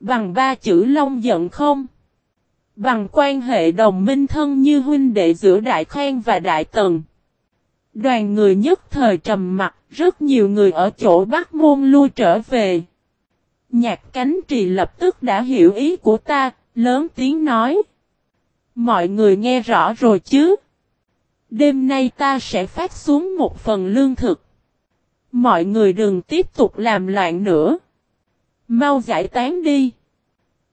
Bằng ba chữ long giận không? Bằng quan hệ đồng minh thân như huynh đệ giữa Đại Khang và Đại Tần. Đoàn người nhất thời trầm mặt, rất nhiều người ở chỗ Bắc Môn lui trở về. Nhạc cánh trì lập tức đã hiểu ý của ta, lớn tiếng nói. Mọi người nghe rõ rồi chứ? Đêm nay ta sẽ phát xuống một phần lương thực. Mọi người đừng tiếp tục làm loạn nữa. Mau giải tán đi.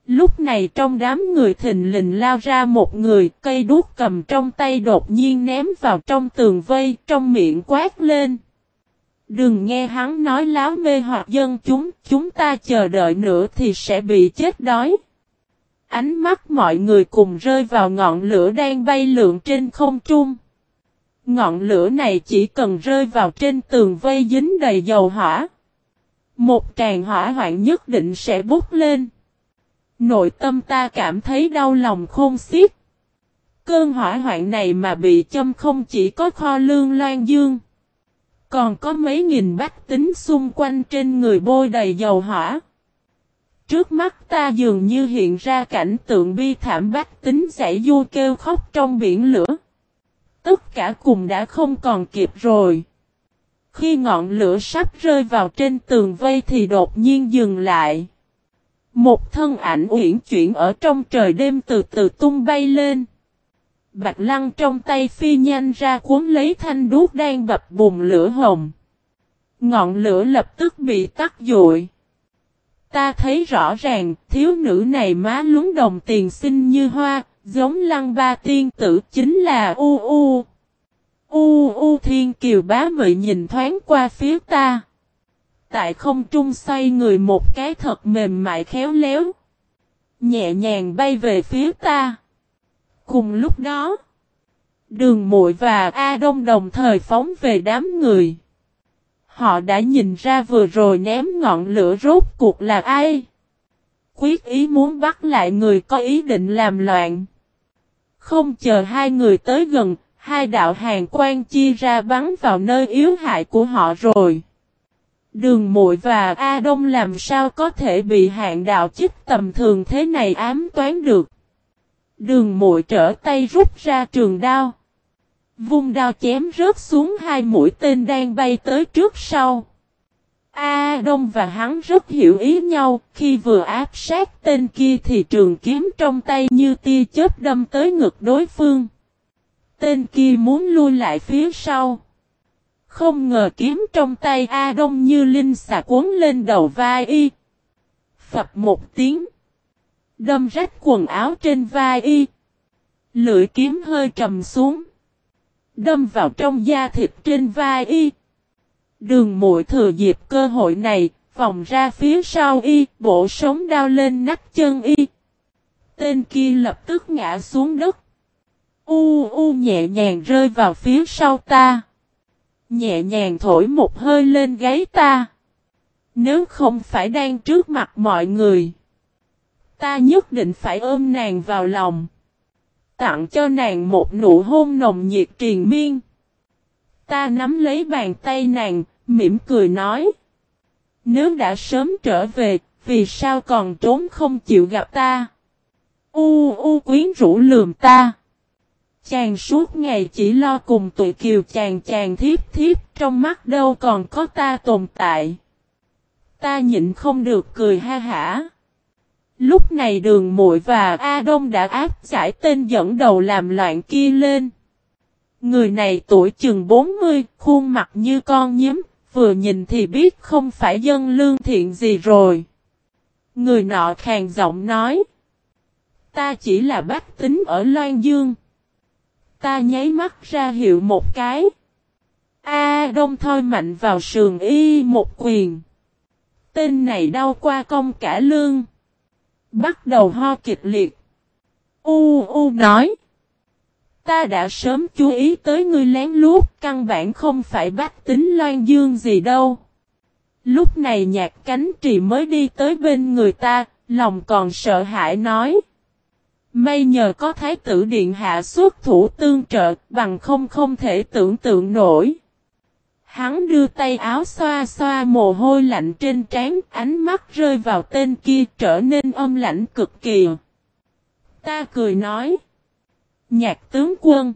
Lúc này trong đám người thình lình lao ra một người, cây đuốc cầm trong tay đột nhiên ném vào trong tường vây, trong miệng quát lên. Đừng nghe hắn nói láo mê hoặc dân chúng, chúng ta chờ đợi nữa thì sẽ bị chết đói. Ánh mắt mọi người cùng rơi vào ngọn lửa đang bay lượn trên không trung. Ngọn lửa này chỉ cần rơi vào trên tường vây dính đầy dầu hỏa. Một tràn hỏa hoạn nhất định sẽ bút lên. Nội tâm ta cảm thấy đau lòng khôn xiết. Cơn hỏa hoạn này mà bị châm không chỉ có kho lương loan dương. Còn có mấy nghìn bách tính xung quanh trên người bôi đầy dầu hỏa. Trước mắt ta dường như hiện ra cảnh tượng bi thảm bách tính giải du kêu khóc trong biển lửa. Tất cả cùng đã không còn kịp rồi. Khi ngọn lửa sắp rơi vào trên tường vây thì đột nhiên dừng lại. Một thân ảnh uyển chuyển ở trong trời đêm từ từ tung bay lên. Bạch lăng trong tay phi nhanh ra cuốn lấy thanh đuốc đang bập bùng lửa hồng. Ngọn lửa lập tức bị tắt dụi. Ta thấy rõ ràng thiếu nữ này má lúng đồng tiền xinh như hoa, giống lăng ba tiên tử chính là U U. U U thiên kiều bá mị nhìn thoáng qua phía ta tại không trung xoay người một cái thật mềm mại khéo léo. Nhẹ nhàng bay về phía ta. Cùng lúc đó, đường muội và A Đông đồng thời phóng về đám người. Họ đã nhìn ra vừa rồi ném ngọn lửa rốt cuộc là ai. Quyết ý muốn bắt lại người có ý định làm loạn. Không chờ hai người tới gần, hai đạo hàng quan chia ra bắn vào nơi yếu hại của họ rồi. Đường muội và A Đông làm sao có thể bị hạn đạo chích tầm thường thế này ám toán được. Đường muội trở tay rút ra trường đao. Vung đao chém rớt xuống hai mũi tên đang bay tới trước sau. A Đông và hắn rất hiểu ý nhau, khi vừa áp sát tên kia thì trường kiếm trong tay như tia chớp đâm tới ngực đối phương. Tên kia muốn lui lại phía sau. Không ngờ kiếm trong tay A Đông như linh xà cuốn lên đầu vai y. Phập một tiếng. Đâm rách quần áo trên vai y. Lưỡi kiếm hơi trầm xuống. Đâm vào trong da thịt trên vai y. Đường muội thừa dịp cơ hội này, vòng ra phía sau y, bộ sống đao lên nách chân y. Tên kia lập tức ngã xuống đất. U u nhẹ nhàng rơi vào phía sau ta nhẹ nhàng thổi một hơi lên gáy ta. Nếu không phải đang trước mặt mọi người, ta nhất định phải ôm nàng vào lòng. Tặng cho nàng một nụ hôn nồng nhiệt triền miên. Ta nắm lấy bàn tay nàng, mỉm cười nói. Nếu đã sớm trở về, vì sao còn trốn không chịu gặp ta? U u quyến rũ lườm ta. Chàng suốt ngày chỉ lo cùng tụi kiều chàng chàng thiếp thiếp trong mắt đâu còn có ta tồn tại. Ta nhịn không được cười ha hả. Lúc này đường muội và A Đông đã áp giải tên dẫn đầu làm loạn kia lên. Người này tuổi chừng 40, khuôn mặt như con nhím, vừa nhìn thì biết không phải dân lương thiện gì rồi. Người nọ khàn giọng nói. Ta chỉ là bách tính ở Loan Dương. Ta nháy mắt ra hiệu một cái. A đông thôi mạnh vào sườn y một quyền. Tên này đau qua công cả lương. Bắt đầu ho kịch liệt. U u nói. Ta đã sớm chú ý tới ngươi lén lút, căn bản không phải bắt tính loan dương gì đâu. Lúc này nhạc cánh trì mới đi tới bên người ta, lòng còn sợ hãi nói. May nhờ có thái tử điện hạ xuất thủ tương trợ, bằng không không thể tưởng tượng nổi. Hắn đưa tay áo xoa xoa mồ hôi lạnh trên trán, ánh mắt rơi vào tên kia trở nên âm lạnh cực kỳ. Ta cười nói. Nhạc tướng quân.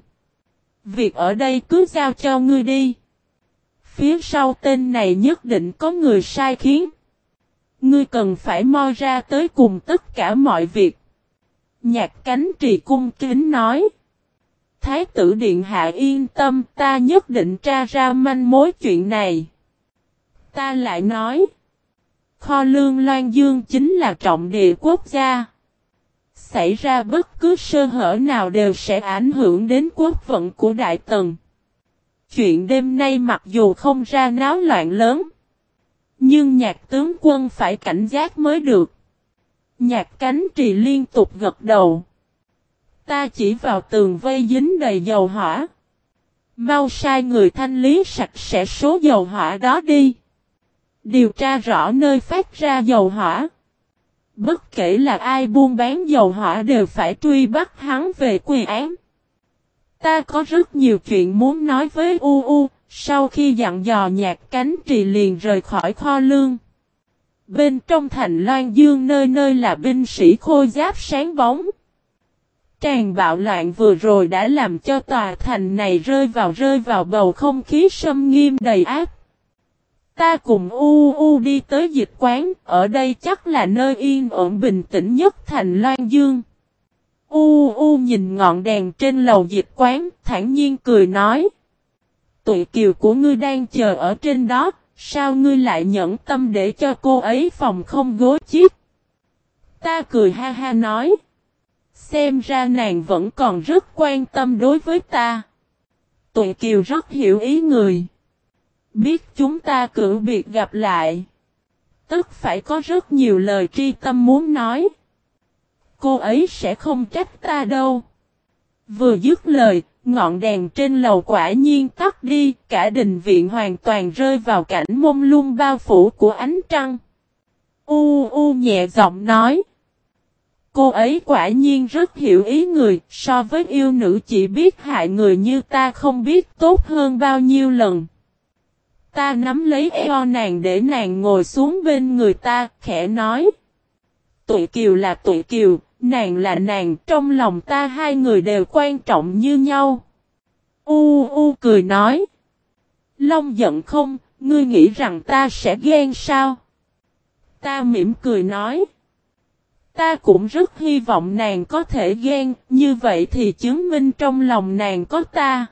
Việc ở đây cứ giao cho ngươi đi. Phía sau tên này nhất định có người sai khiến. Ngươi cần phải moi ra tới cùng tất cả mọi việc. Nhạc cánh trì cung kính nói. Thái tử Điện Hạ yên tâm, ta nhất định tra ra manh mối chuyện này. Ta lại nói. Kho lương Loan Dương chính là trọng địa quốc gia. Xảy ra bất cứ sơ hở nào đều sẽ ảnh hưởng đến quốc vận của Đại Tần. Chuyện đêm nay mặc dù không ra náo loạn lớn. Nhưng nhạc tướng quân phải cảnh giác mới được. Nhạc cánh trì liên tục gật đầu. Ta chỉ vào tường vây dính đầy dầu hỏa. Mau sai người thanh lý sạch sẽ số dầu hỏa đó đi. Điều tra rõ nơi phát ra dầu hỏa. Bất kể là ai buôn bán dầu hỏa đều phải truy bắt hắn về quy án. Ta có rất nhiều chuyện muốn nói với U U, sau khi dặn dò nhạc cánh trì liền rời khỏi kho lương. Bên trong thành Loan Dương nơi nơi là binh sĩ khôi giáp sáng bóng. Tràn bạo loạn vừa rồi đã làm cho tòa thành này rơi vào rơi vào bầu không khí sâm nghiêm đầy áp. Ta cùng U U đi tới dịch quán, ở đây chắc là nơi yên ổn bình tĩnh nhất thành Loan Dương. U U nhìn ngọn đèn trên lầu dịch quán, thản nhiên cười nói. Tụi kiều của ngươi đang chờ ở trên đó, sao ngươi lại nhẫn tâm để cho cô ấy phòng không gối chiếc? Ta cười ha ha nói. Xem ra nàng vẫn còn rất quan tâm đối với ta. Tụi kiều rất hiểu ý người. Biết chúng ta cử biệt gặp lại. Tức phải có rất nhiều lời tri tâm muốn nói. Cô ấy sẽ không trách ta đâu. Vừa dứt lời, ngọn đèn trên lầu quả nhiên tắt đi, cả đình viện hoàn toàn rơi vào cảnh mông lung bao phủ của ánh trăng. U u nhẹ giọng nói. Cô ấy quả nhiên rất hiểu ý người, so với yêu nữ chỉ biết hại người như ta không biết tốt hơn bao nhiêu lần. Ta nắm lấy eo nàng để nàng ngồi xuống bên người ta, khẽ nói. Tụi kiều là tụi kiều, nàng là nàng, trong lòng ta hai người đều quan trọng như nhau. U u cười nói. Long giận không, ngươi nghĩ rằng ta sẽ ghen sao? Ta mỉm cười nói. Ta cũng rất hy vọng nàng có thể ghen, như vậy thì chứng minh trong lòng nàng có ta.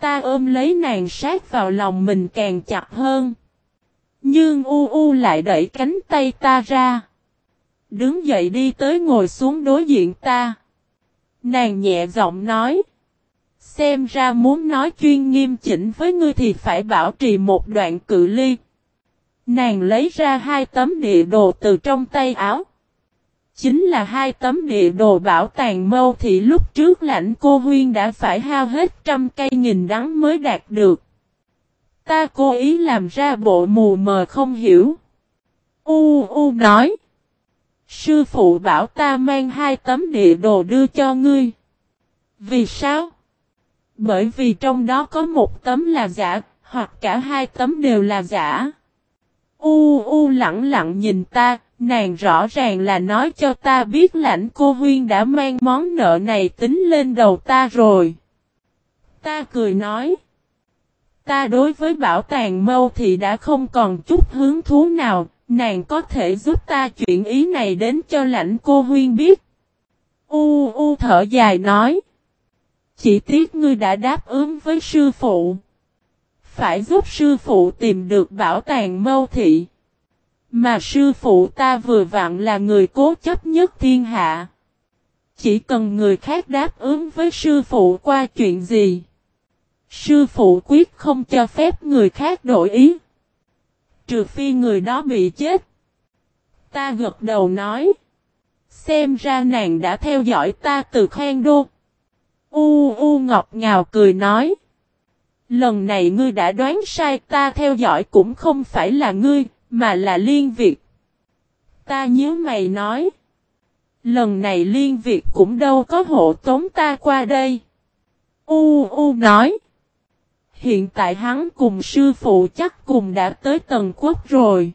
Ta ôm lấy nàng sát vào lòng mình càng chặt hơn. Nhưng u u lại đẩy cánh tay ta ra. Đứng dậy đi tới ngồi xuống đối diện ta. Nàng nhẹ giọng nói. Xem ra muốn nói chuyên nghiêm chỉnh với ngươi thì phải bảo trì một đoạn cự ly. Nàng lấy ra hai tấm địa đồ từ trong tay áo. Chính là hai tấm địa đồ bảo tàng mâu thị lúc trước lãnh cô huyên đã phải hao hết trăm cây nghìn đắng mới đạt được. Ta cố ý làm ra bộ mù mờ không hiểu. U U nói. Sư phụ bảo ta mang hai tấm địa đồ đưa cho ngươi. Vì sao? Bởi vì trong đó có một tấm là giả, hoặc cả hai tấm đều là giả. U U lặng lặng nhìn ta, nàng rõ ràng là nói cho ta biết lãnh cô huyên đã mang món nợ này tính lên đầu ta rồi. Ta cười nói. Ta đối với bảo tàng mâu thì đã không còn chút hứng thú nào, nàng có thể giúp ta chuyện ý này đến cho lãnh cô huyên biết. U U thở dài nói. Chỉ tiếc ngươi đã đáp ứng với sư phụ. Phải giúp sư phụ tìm được bảo tàng mâu thị. Mà sư phụ ta vừa vặn là người cố chấp nhất thiên hạ. Chỉ cần người khác đáp ứng với sư phụ qua chuyện gì. Sư phụ quyết không cho phép người khác đổi ý. Trừ phi người đó bị chết. Ta gật đầu nói. Xem ra nàng đã theo dõi ta từ khoan đô. U U ngọt ngào cười nói. Lần này ngươi đã đoán sai ta theo dõi cũng không phải là ngươi, mà là liên việt. Ta nhớ mày nói. Lần này liên việt cũng đâu có hộ tống ta qua đây. U U nói. Hiện tại hắn cùng sư phụ chắc cùng đã tới tầng quốc rồi.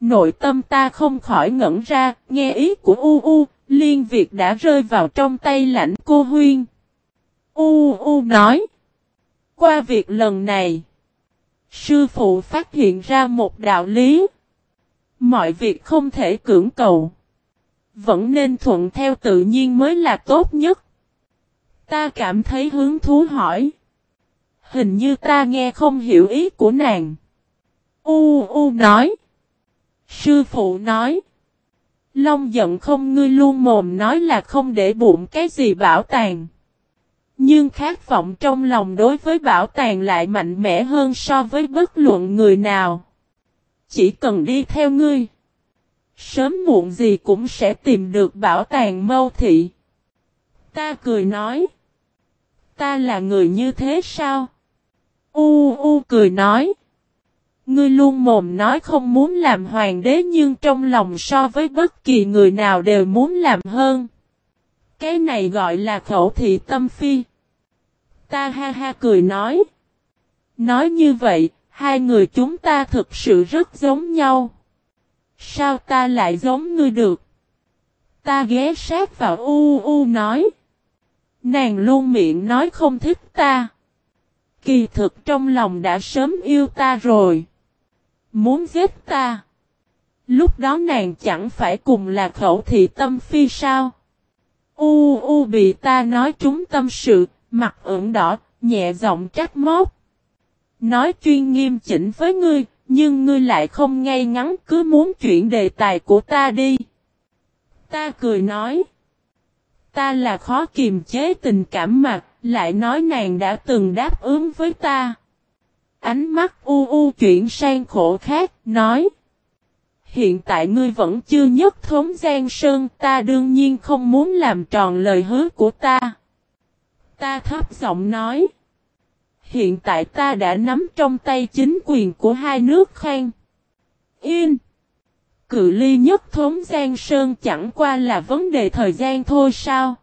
Nội tâm ta không khỏi ngẩn ra, nghe ý của U U, liên việc đã rơi vào trong tay lãnh cô Huyên. U U nói. Qua việc lần này, sư phụ phát hiện ra một đạo lý. Mọi việc không thể cưỡng cầu. Vẫn nên thuận theo tự nhiên mới là tốt nhất. Ta cảm thấy hứng thú hỏi. Hình như ta nghe không hiểu ý của nàng. U U nói. Sư phụ nói. Long giận không ngươi luôn mồm nói là không để bụng cái gì bảo tàng. Nhưng khát vọng trong lòng đối với bảo tàng lại mạnh mẽ hơn so với bất luận người nào. Chỉ cần đi theo ngươi. Sớm muộn gì cũng sẽ tìm được bảo tàng mâu thị. Ta cười nói. Ta là người như thế sao? U u cười nói. Ngươi luôn mồm nói không muốn làm hoàng đế nhưng trong lòng so với bất kỳ người nào đều muốn làm hơn. Cái này gọi là khẩu thị tâm phi. Ta ha ha cười nói. Nói như vậy, hai người chúng ta thực sự rất giống nhau. Sao ta lại giống ngươi được? Ta ghé sát vào u u nói. Nàng luôn miệng nói không thích ta. Kỳ thực trong lòng đã sớm yêu ta rồi. Muốn giết ta. Lúc đó nàng chẳng phải cùng là khẩu thị tâm phi sao. U u bị ta nói trúng tâm sự, mặt ửng đỏ, nhẹ giọng trách móc. Nói chuyên nghiêm chỉnh với ngươi, nhưng ngươi lại không ngay ngắn cứ muốn chuyển đề tài của ta đi. Ta cười nói. Ta là khó kiềm chế tình cảm mà, lại nói nàng đã từng đáp ứng với ta. Ánh mắt u u chuyển sang khổ khác, nói. Hiện tại ngươi vẫn chưa nhất thống Giang Sơn, ta đương nhiên không muốn làm tròn lời hứa của ta. Ta thấp giọng nói. Hiện tại ta đã nắm trong tay chính quyền của hai nước Khang. Yên. Cự ly nhất thống Giang Sơn chẳng qua là vấn đề thời gian thôi sao?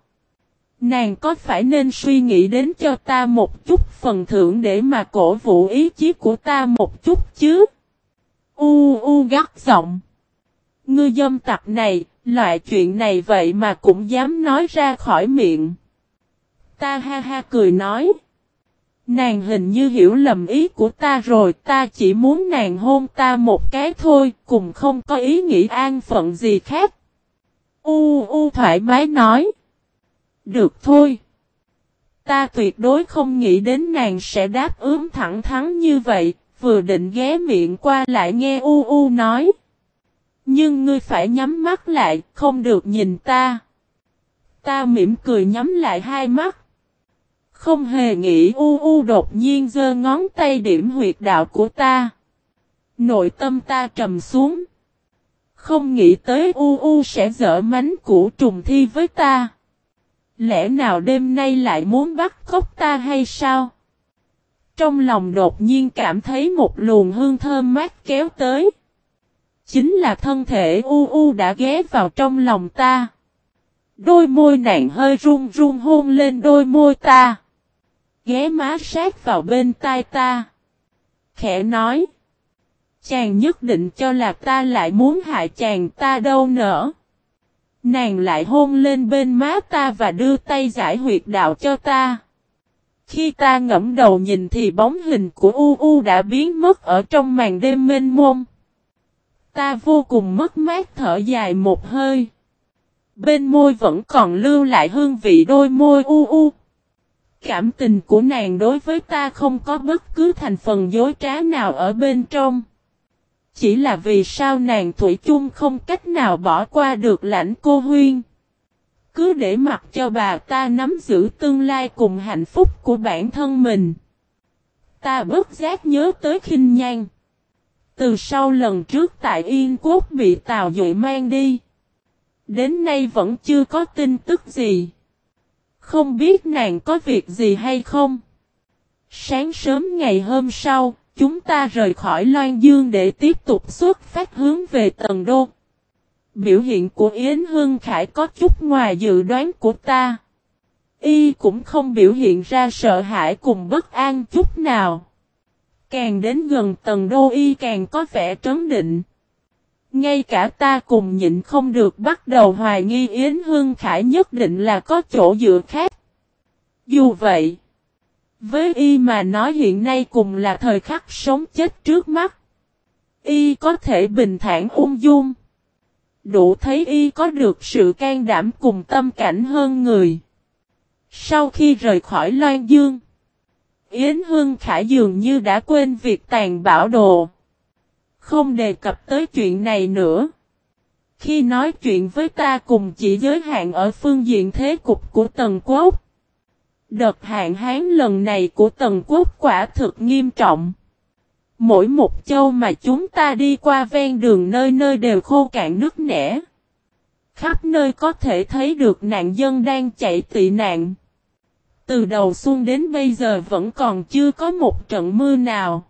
Nàng có phải nên suy nghĩ đến cho ta một chút phần thưởng để mà cổ vũ ý chí của ta một chút chứ? U u gắt giọng. Ngư dâm tặc này, loại chuyện này vậy mà cũng dám nói ra khỏi miệng. Ta ha ha cười nói. Nàng hình như hiểu lầm ý của ta rồi, ta chỉ muốn nàng hôn ta một cái thôi, cùng không có ý nghĩ an phận gì khác. U u thoải mái nói. Được thôi. Ta tuyệt đối không nghĩ đến nàng sẽ đáp ứng thẳng thắn như vậy, vừa định ghé miệng qua lại nghe u u nói. Nhưng ngươi phải nhắm mắt lại, không được nhìn ta. Ta mỉm cười nhắm lại hai mắt. Không hề nghĩ u u đột nhiên giơ ngón tay điểm huyệt đạo của ta. Nội tâm ta trầm xuống. Không nghĩ tới u u sẽ dở mánh củ trùng thi với ta. Lẽ nào đêm nay lại muốn bắt cóc ta hay sao? Trong lòng đột nhiên cảm thấy một luồng hương thơm mát kéo tới. Chính là thân thể u u đã ghé vào trong lòng ta. Đôi môi nàng hơi run run hôn lên đôi môi ta. Ghé má sát vào bên tai ta. Khẽ nói. Chàng nhất định cho là ta lại muốn hại chàng ta đâu nữa. Nàng lại hôn lên bên má ta và đưa tay giải huyệt đạo cho ta. Khi ta ngẫm đầu nhìn thì bóng hình của U U đã biến mất ở trong màn đêm mênh mông. Ta vô cùng mất mát thở dài một hơi. Bên môi vẫn còn lưu lại hương vị đôi môi U U. Cảm tình của nàng đối với ta không có bất cứ thành phần dối trá nào ở bên trong. Chỉ là vì sao nàng Thủy chung không cách nào bỏ qua được lãnh cô huyên. Cứ để mặc cho bà ta nắm giữ tương lai cùng hạnh phúc của bản thân mình. Ta bất giác nhớ tới khinh nhan. Từ sau lần trước tại Yên Quốc bị Tào Dụy mang đi. Đến nay vẫn chưa có tin tức gì. Không biết nàng có việc gì hay không. Sáng sớm ngày hôm sau, chúng ta rời khỏi Loan Dương để tiếp tục xuất phát hướng về Tần Đô. Biểu hiện của Yến Hương Khải có chút ngoài dự đoán của ta. Y cũng không biểu hiện ra sợ hãi cùng bất an chút nào. Càng đến gần Tần đô y càng có vẻ trấn định. Ngay cả ta cùng nhịn không được bắt đầu hoài nghi Yến Hương Khải nhất định là có chỗ dựa khác. Dù vậy, với y mà nói hiện nay cùng là thời khắc sống chết trước mắt. Y có thể bình thản ung dung. Đủ thấy y có được sự can đảm cùng tâm cảnh hơn người. Sau khi rời khỏi Loan Dương, Yến Hương Khải dường như đã quên việc tàn bảo đồ. Không đề cập tới chuyện này nữa. Khi nói chuyện với ta cùng chỉ giới hạn ở phương diện thế cục của Tần Quốc. Đợt hạn hán lần này của Tần Quốc quả thực nghiêm trọng. Mỗi một châu mà chúng ta đi qua ven đường nơi nơi đều khô cạn nước nẻ. Khắp nơi có thể thấy được nạn dân đang chạy tị nạn. Từ đầu xuân đến bây giờ vẫn còn chưa có một trận mưa nào.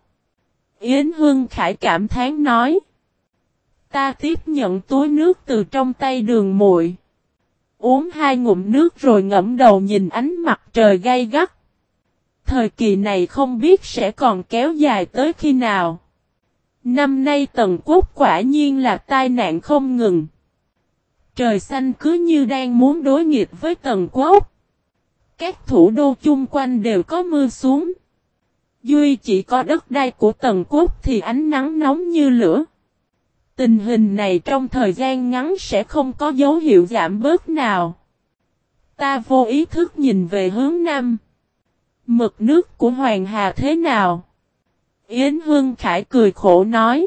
Yến Hương Khải cảm thán nói. Ta tiếp nhận túi nước từ trong tay đường muội Uống hai ngụm nước rồi ngẫm đầu nhìn ánh mặt trời gay gắt. Thời kỳ này không biết sẽ còn kéo dài tới khi nào. Năm nay tần quốc quả nhiên là tai nạn không ngừng. Trời xanh cứ như đang muốn đối nghịch với tần quốc. Các thủ đô chung quanh đều có mưa xuống. Duy chỉ có đất đai của tần quốc thì ánh nắng nóng như lửa. Tình hình này trong thời gian ngắn sẽ không có dấu hiệu giảm bớt nào. Ta vô ý thức nhìn về hướng Nam. Mực nước của Hoàng Hà thế nào? Yến Hương Khải cười khổ nói.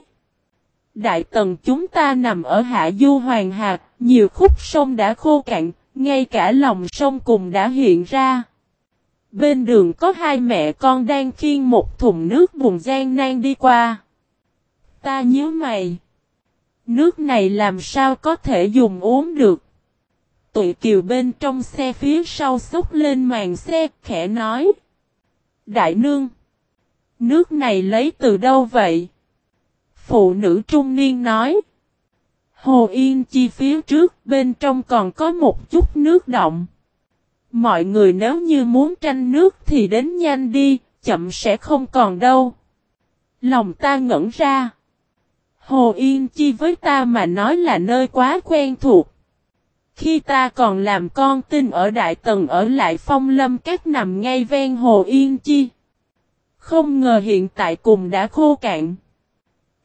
Đại tần chúng ta nằm ở hạ du Hoàng Hà, nhiều khúc sông đã khô cạn, ngay cả lòng sông cùng đã hiện ra. Bên đường có hai mẹ con đang khiêng một thùng nước buồn gian nan đi qua. Ta nhớ mày. Nước này làm sao có thể dùng uống được. Tụi kiều bên trong xe phía sau xúc lên màn xe khẽ nói. Đại nương. Nước này lấy từ đâu vậy? Phụ nữ trung niên nói. Hồ Yên Chi phía trước bên trong còn có một chút nước động. Mọi người nếu như muốn tranh nước thì đến nhanh đi, chậm sẽ không còn đâu. Lòng ta ngẩn ra. Hồ Yên Chi với ta mà nói là nơi quá quen thuộc. Khi ta còn làm con tin ở Đại Tần ở lại phong lâm, các nằm ngay ven Hồ Yên Chi. Không ngờ hiện tại cùng đã khô cạn.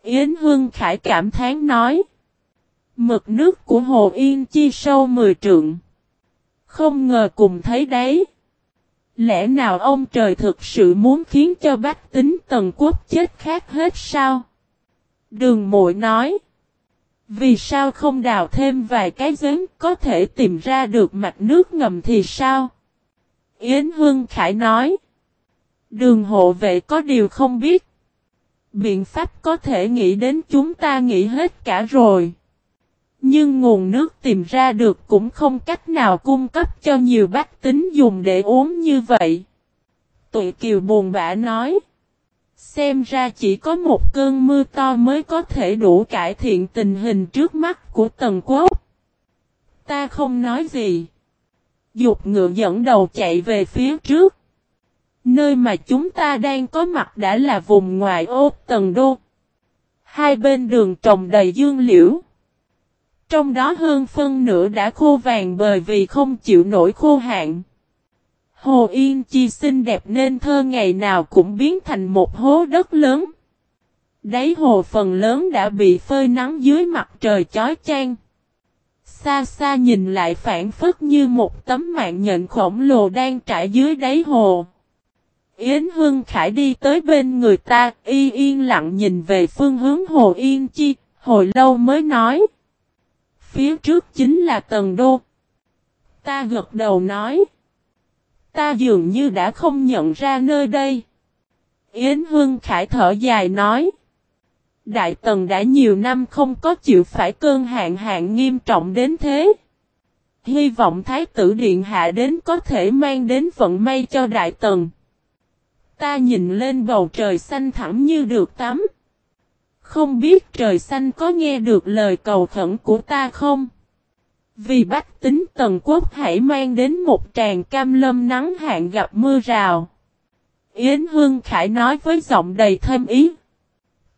Yến Hương Khải cảm thán nói. Mực nước của Hồ Yên Chi sâu 10 trượng. Không ngờ cùng thấy đấy. Lẽ nào ông trời thực sự muốn khiến cho bách tính tần quốc chết khác hết sao? Đường mội nói. Vì sao không đào thêm vài cái giếng có thể tìm ra được mạch nước ngầm thì sao? Yến Hương Khải nói. Đường hộ vệ có điều không biết. Biện pháp có thể nghĩ đến chúng ta nghĩ hết cả rồi. Nhưng nguồn nước tìm ra được cũng không cách nào cung cấp cho nhiều bách tính dùng để uống như vậy. Tụi Kiều buồn bã nói. Xem ra chỉ có một cơn mưa to mới có thể đủ cải thiện tình hình trước mắt của Tần Quốc. Ta không nói gì. Dục ngựa dẫn đầu chạy về phía trước. Nơi mà chúng ta đang có mặt đã là vùng ngoại ô Tần Đô. Hai bên đường trồng đầy dương liễu. Trong đó hơn phân nửa đã khô vàng bởi vì không chịu nổi khô hạn. Hồ Yên Chi xinh đẹp nên thơ ngày nào cũng biến thành một hố đất lớn. Đáy hồ phần lớn đã bị phơi nắng dưới mặt trời chói chang. Xa xa nhìn lại phản phất như một tấm mạng nhện khổng lồ đang trải dưới đáy hồ. Yến Hương Khải đi tới bên người ta, y yên lặng nhìn về phương hướng Hồ Yên Chi, hồi lâu mới nói. Phía trước chính là Tần Đô. Ta gật đầu nói. Ta dường như đã không nhận ra nơi đây. Yến Hương Khải thở dài nói. Đại Tần đã nhiều năm không có chịu phải cơn hạn hạn nghiêm trọng đến thế. Hy vọng Thái tử Điện Hạ đến có thể mang đến vận may cho Đại Tần. Ta nhìn lên bầu trời xanh thẳm như được tắm. Không biết trời xanh có nghe được lời cầu khẩn của ta không? Vì bách tính tần quốc hãy mang đến một tràng cam lâm nắng hạn gặp mưa rào. Yến Hương Khải nói với giọng đầy thêm ý.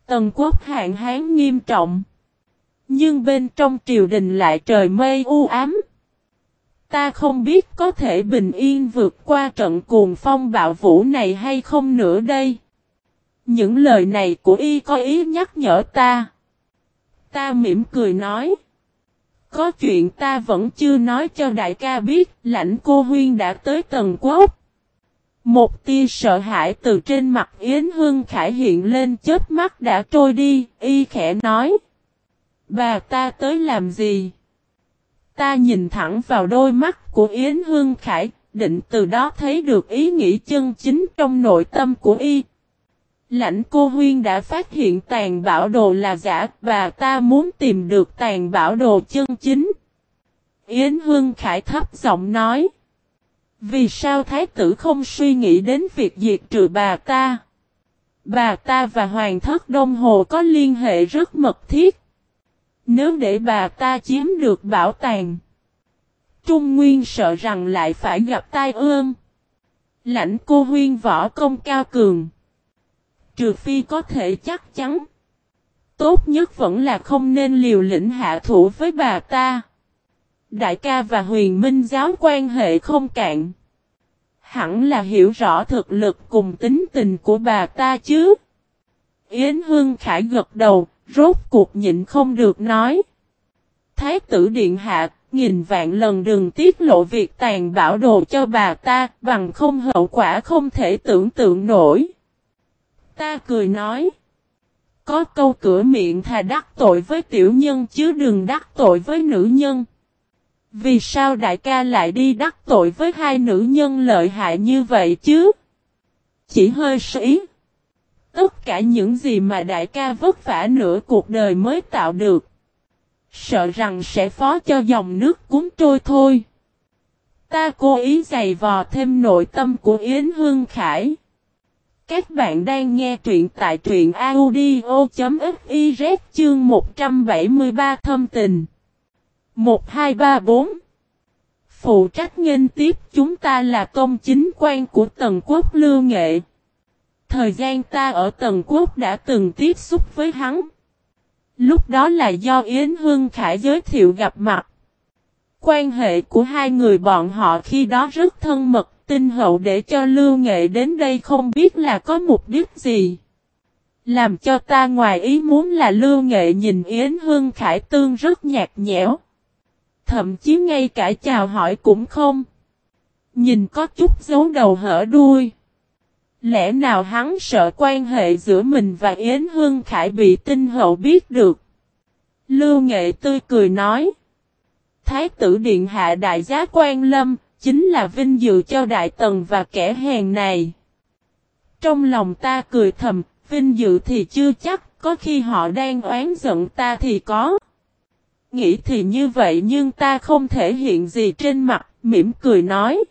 Tần quốc hạn hán nghiêm trọng. Nhưng bên trong triều đình lại trời mây u ám. Ta không biết có thể bình yên vượt qua trận cuồng phong bạo vũ này hay không nữa đây. Những lời này của y có ý nhắc nhở ta. Ta mỉm cười nói. Có chuyện ta vẫn chưa nói cho đại ca biết, lãnh cô huyên đã tới tầng quốc. Một tia sợ hãi từ trên mặt Yến Hương Khải hiện lên chết mắt đã trôi đi, y khẽ nói. Bà ta tới làm gì? Ta nhìn thẳng vào đôi mắt của Yến Hương Khải, định từ đó thấy được ý nghĩ chân chính trong nội tâm của y. Lãnh cô huyên đã phát hiện tàn bảo đồ là giả, và ta muốn tìm được tàn bảo đồ chân chính. Yến Hương Khải thấp giọng nói. Vì sao thái tử không suy nghĩ đến việc diệt trừ bà ta? Bà ta và hoàng thất Đông Hồ có liên hệ rất mật thiết. Nếu để bà ta chiếm được bảo tàng, Trung Nguyên sợ rằng lại phải gặp tai ương. Lãnh cô huyên võ công cao cường. Trừ phi có thể chắc chắn. Tốt nhất vẫn là không nên liều lĩnh hạ thủ với bà ta. Đại ca và huyền minh giáo quan hệ không cạn. Hẳn là hiểu rõ thực lực cùng tính tình của bà ta chứ. Yến Hương Khải gật đầu, rốt cuộc nhịn không được nói. Thái tử Điện Hạ, nghìn vạn lần đừng tiết lộ việc tàn bảo đồ cho bà ta, bằng không hậu quả không thể tưởng tượng nổi. Ta cười nói. Có câu cửa miệng thà đắc tội với tiểu nhân chứ đừng đắc tội với nữ nhân. Vì sao đại ca lại đi đắc tội với hai nữ nhân lợi hại như vậy chứ? Chỉ hơi sĩ. Tất cả những gì mà đại ca vất vả nửa cuộc đời mới tạo được. Sợ rằng sẽ phó cho dòng nước cuốn trôi thôi. Ta cố ý giày vò thêm nội tâm của Yến Hương Khải. Các bạn đang nghe truyện tại truyện audio.fiz chương 173 thâm tình. 1234 Phụ trách nghênh tiếp chúng ta là công chính quan của tần quốc lưu nghệ. Thời gian ta ở tần quốc đã từng tiếp xúc với hắn. Lúc đó là do Yến Hương Khải giới thiệu gặp mặt. Quan hệ của hai người bọn họ khi đó rất thân mật, tinh hậu để cho Lưu Nghệ đến đây không biết là có mục đích gì. Làm cho ta ngoài ý muốn là Lưu Nghệ nhìn Yến Hương Khải Tương rất nhạt nhẽo. Thậm chí ngay cả chào hỏi cũng không. Nhìn có chút dấu đầu hở đuôi. Lẽ nào hắn sợ quan hệ giữa mình và Yến Hương Khải bị tinh hậu biết được. Lưu Nghệ tươi cười nói. Thái tử Điện Hạ Đại Giá Quan Lâm, chính là vinh dự cho Đại Tần và kẻ hèn này. Trong lòng ta cười thầm, vinh dự thì chưa chắc, có khi họ đang oán giận ta thì có. Nghĩ thì như vậy nhưng ta không thể hiện gì trên mặt, mỉm cười nói.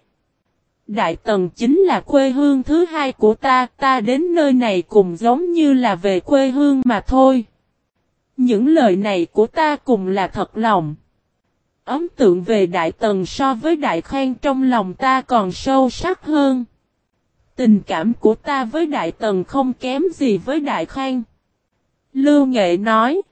Đại Tần chính là quê hương thứ hai của ta, ta đến nơi này cùng giống như là về quê hương mà thôi. Những lời này của ta cùng là thật lòng. Ấn tượng về Đại Tần so với Đại Khang trong lòng ta còn sâu sắc hơn. Tình cảm của ta với Đại Tần không kém gì với Đại Khang. Lưu Nghệ nói.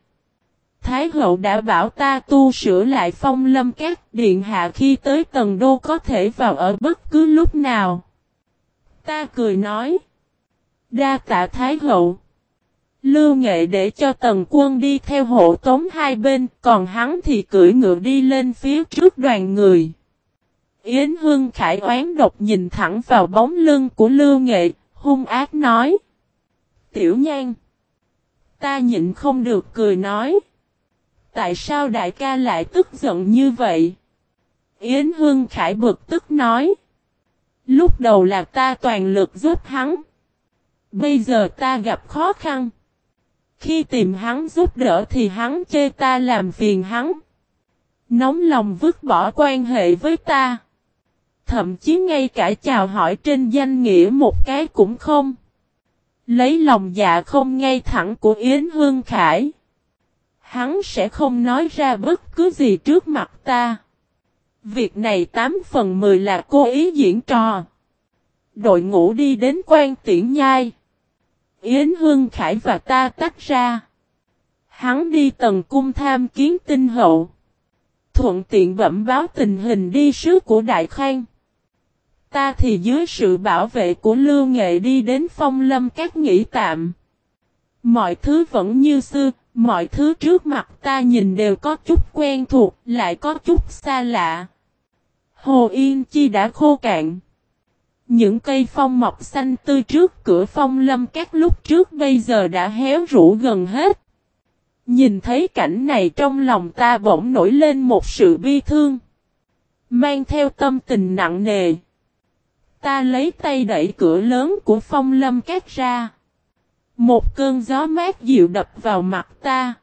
Thái hậu đã bảo ta tu sửa lại phong lâm các điện hạ khi tới tầng đô có thể vào ở bất cứ lúc nào. Ta cười nói. Đa tạ Thái hậu. Lưu nghệ để cho tần quân đi theo hộ tống hai bên, còn hắn thì cưỡi ngựa đi lên phía trước đoàn người. Yến Hương Khải oán độc nhìn thẳng vào bóng lưng của Lưu Nghệ, hung ác nói. Tiểu Nhan. Ta nhịn không được cười nói. Tại sao đại ca lại tức giận như vậy? Yến Hương Khải bực tức nói. Lúc đầu là ta toàn lực giúp hắn. Bây giờ ta gặp khó khăn. Khi tìm hắn giúp đỡ thì hắn chê ta làm phiền hắn. Nóng lòng vứt bỏ quan hệ với ta. Thậm chí ngay cả chào hỏi trên danh nghĩa một cái cũng không. Lấy lòng dạ không ngay thẳng của Yến Hương Khải. Hắn sẽ không nói ra bất cứ gì trước mặt ta. Việc này 8 phần 10 là cô ý diễn trò. Đội ngũ đi đến quan tiễn nhai. Yến Hương Khải và ta tách ra. Hắn đi tầng cung tham kiến tinh hậu. Thuận tiện bẩm báo tình hình đi sứ của Đại Khang. Ta thì dưới sự bảo vệ của Lưu Nghệ đi đến phong lâm các nghỉ tạm. Mọi thứ vẫn như xưa, mọi thứ trước mặt ta nhìn đều có chút quen thuộc, lại có chút xa lạ. Hồ Yên Chi đã khô cạn. Những cây phong mọc xanh tươi trước cửa phong lâm các lúc trước bây giờ đã héo rũ gần hết. Nhìn thấy cảnh này trong lòng ta bỗng nổi lên một sự bi thương. Mang theo tâm tình nặng nề. Ta lấy tay đẩy cửa lớn của phong lâm các ra. Một cơn gió mát dịu đập vào mặt ta.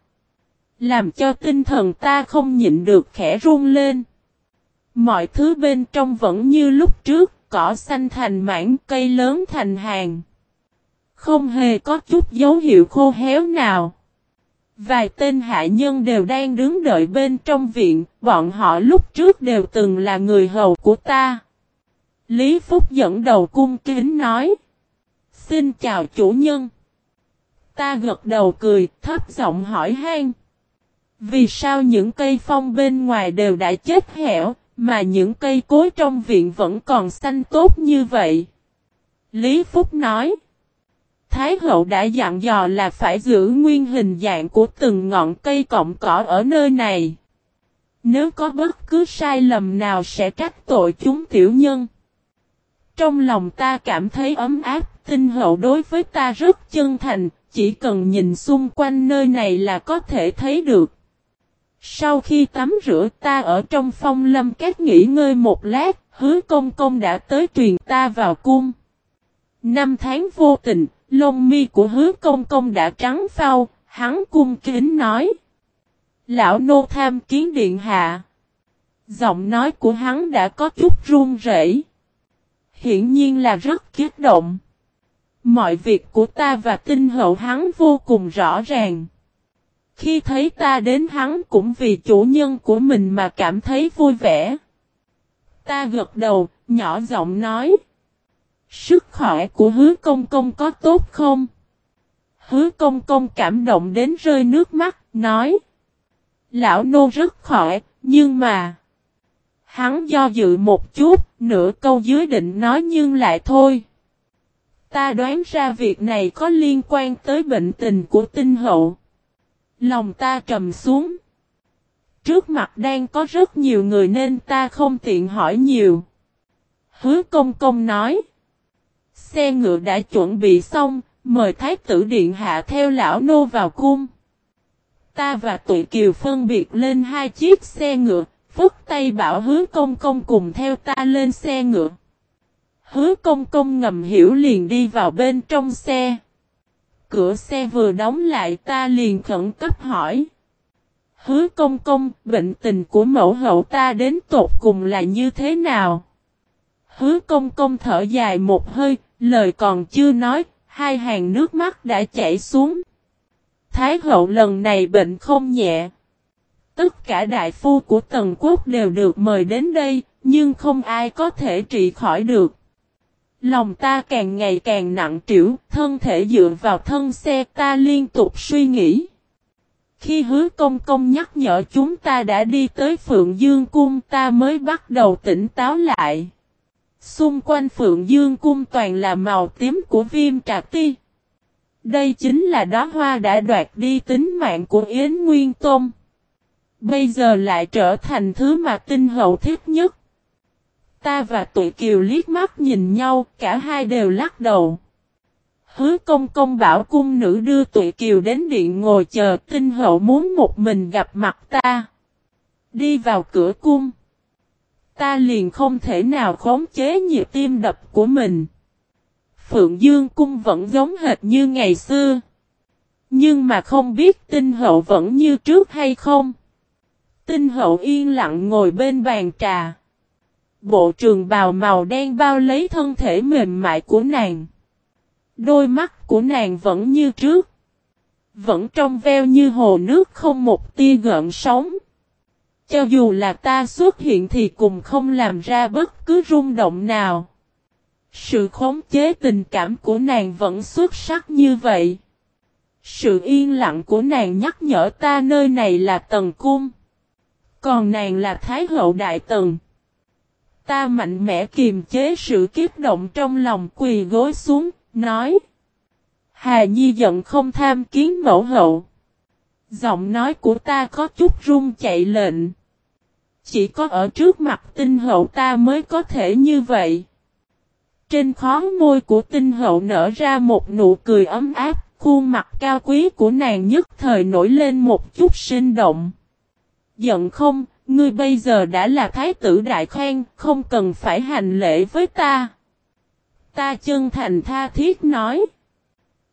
Làm cho tinh thần ta không nhịn được khẽ run lên. Mọi thứ bên trong vẫn như lúc trước, cỏ xanh thành mảng cây lớn thành hàng. Không hề có chút dấu hiệu khô héo nào. Vài tên hạ nhân đều đang đứng đợi bên trong viện, bọn họ lúc trước đều từng là người hầu của ta. Lý Phúc dẫn đầu cung kính nói. Xin chào chủ nhân. Ta gật đầu cười, thấp giọng hỏi han. Vì sao những cây phong bên ngoài đều đã chết hẻo, mà những cây cối trong viện vẫn còn xanh tốt như vậy? Lý Phúc nói. Thái hậu đã dặn dò là phải giữ nguyên hình dạng của từng ngọn cây cọng cỏ ở nơi này. Nếu có bất cứ sai lầm nào sẽ trách tội chúng tiểu nhân. Trong lòng ta cảm thấy ấm áp, tinh hậu đối với ta rất chân thành, chỉ cần nhìn xung quanh nơi này là có thể thấy được. Sau khi tắm rửa ta ở trong phong lâm các nghỉ ngơi một lát, hứa công công đã tới truyền ta vào cung. Năm tháng vô tình, lông mi của hứa công công đã trắng phao, hắn cung kính nói. Lão nô tham kiến điện hạ. Giọng nói của hắn đã có chút run rẩy. Hiển nhiên là rất kích động. Mọi việc của ta và tinh hậu hắn vô cùng rõ ràng. Khi thấy ta đến hắn cũng vì chủ nhân của mình mà cảm thấy vui vẻ. Ta gật đầu, nhỏ giọng nói. Sức khỏe của hứa công công có tốt không? Hứa công công cảm động đến rơi nước mắt, nói. Lão nô rất khỏe, nhưng mà... Hắn do dự một chút, nửa câu dưới định nói nhưng lại thôi. Ta đoán ra việc này có liên quan tới bệnh tình của tinh hậu. Lòng ta trầm xuống. Trước mặt đang có rất nhiều người nên ta không tiện hỏi nhiều. Hứa công công nói. Xe ngựa đã chuẩn bị xong, mời Thái tử Điện Hạ theo lão nô vào cung. Ta và tụi kiều phân biệt lên hai chiếc xe ngựa, phức tay bảo hứa công công cùng theo ta lên xe ngựa. Hứa công công ngầm hiểu liền đi vào bên trong xe. Cửa xe vừa đóng lại ta liền khẩn cấp hỏi. Hứa công công, bệnh tình của mẫu hậu ta đến tột cùng là như thế nào? Hứa công công thở dài một hơi, lời còn chưa nói, hai hàng nước mắt đã chảy xuống. Thái hậu lần này bệnh không nhẹ. Tất cả đại phu của Tần Quốc đều được mời đến đây, nhưng không ai có thể trị khỏi được. Lòng ta càng ngày càng nặng trĩu, thân thể dựa vào thân xe ta liên tục suy nghĩ. Khi hứa công công nhắc nhở chúng ta đã đi tới Phượng Dương Cung ta mới bắt đầu tỉnh táo lại. Xung quanh Phượng Dương Cung toàn là màu tím của viêm trạc ti. Đây chính là đóa hoa đã đoạt đi tính mạng của Yến Nguyên Tôn. Bây giờ lại trở thành thứ mà tinh hậu thích nhất. Ta và tụi kiều liếc mắt nhìn nhau, cả hai đều lắc đầu. Hứa công công bảo cung nữ đưa tụi kiều đến điện ngồi chờ tinh hậu muốn một mình gặp mặt ta. Đi vào cửa cung. Ta liền không thể nào khống chế nhịp tim đập của mình. Phượng Dương cung vẫn giống hệt như ngày xưa. Nhưng mà không biết tinh hậu vẫn như trước hay không. Tinh hậu yên lặng ngồi bên bàn trà. Bộ trường bào màu đen bao lấy thân thể mềm mại của nàng. Đôi mắt của nàng vẫn như trước. Vẫn trong veo như hồ nước không một tia gợn sóng. Cho dù là ta xuất hiện thì cũng không làm ra bất cứ rung động nào. Sự khống chế tình cảm của nàng vẫn xuất sắc như vậy. Sự yên lặng của nàng nhắc nhở ta nơi này là tầng cung. Còn nàng là Thái hậu Đại Tần. Ta mạnh mẽ kiềm chế sự kiếp động trong lòng quỳ gối xuống, nói. Hà Nhi giận không tham kiến mẫu hậu. Giọng nói của ta có chút run chạy lệnh. Chỉ có ở trước mặt tinh hậu ta mới có thể như vậy. Trên khó môi của tinh hậu nở ra một nụ cười ấm áp, khuôn mặt cao quý của nàng nhất thời nổi lên một chút sinh động. Giận không, ngươi bây giờ đã là thái tử đại khoan, không cần phải hành lễ với ta. Ta chân thành tha thiết nói.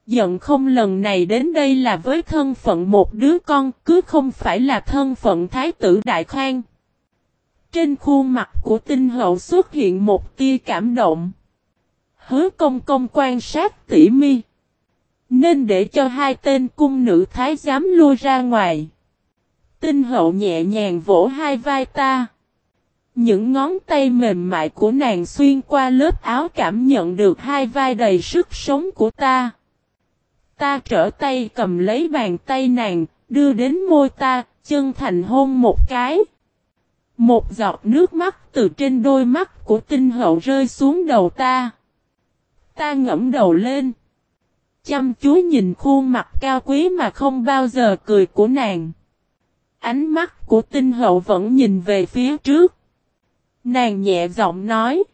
Giận không lần này đến đây là với thân phận một đứa con, cứ không phải là thân phận thái tử đại khoan. Trên khuôn mặt của tinh hậu xuất hiện một tia cảm động. Hứa công công quan sát tỉ mi. Nên để cho hai tên cung nữ thái giám lui ra ngoài. Tinh hậu nhẹ nhàng vỗ hai vai ta. Những ngón tay mềm mại của nàng xuyên qua lớp áo cảm nhận được hai vai đầy sức sống của ta. Ta trở tay cầm lấy bàn tay nàng, đưa đến môi ta, chân thành hôn một cái. Một giọt nước mắt từ trên đôi mắt của tinh hậu rơi xuống đầu ta. Ta ngẫm đầu lên. Chăm chú nhìn khuôn mặt cao quý mà không bao giờ cười của nàng. Ánh mắt của tinh hậu vẫn nhìn về phía trước. Nàng nhẹ giọng nói.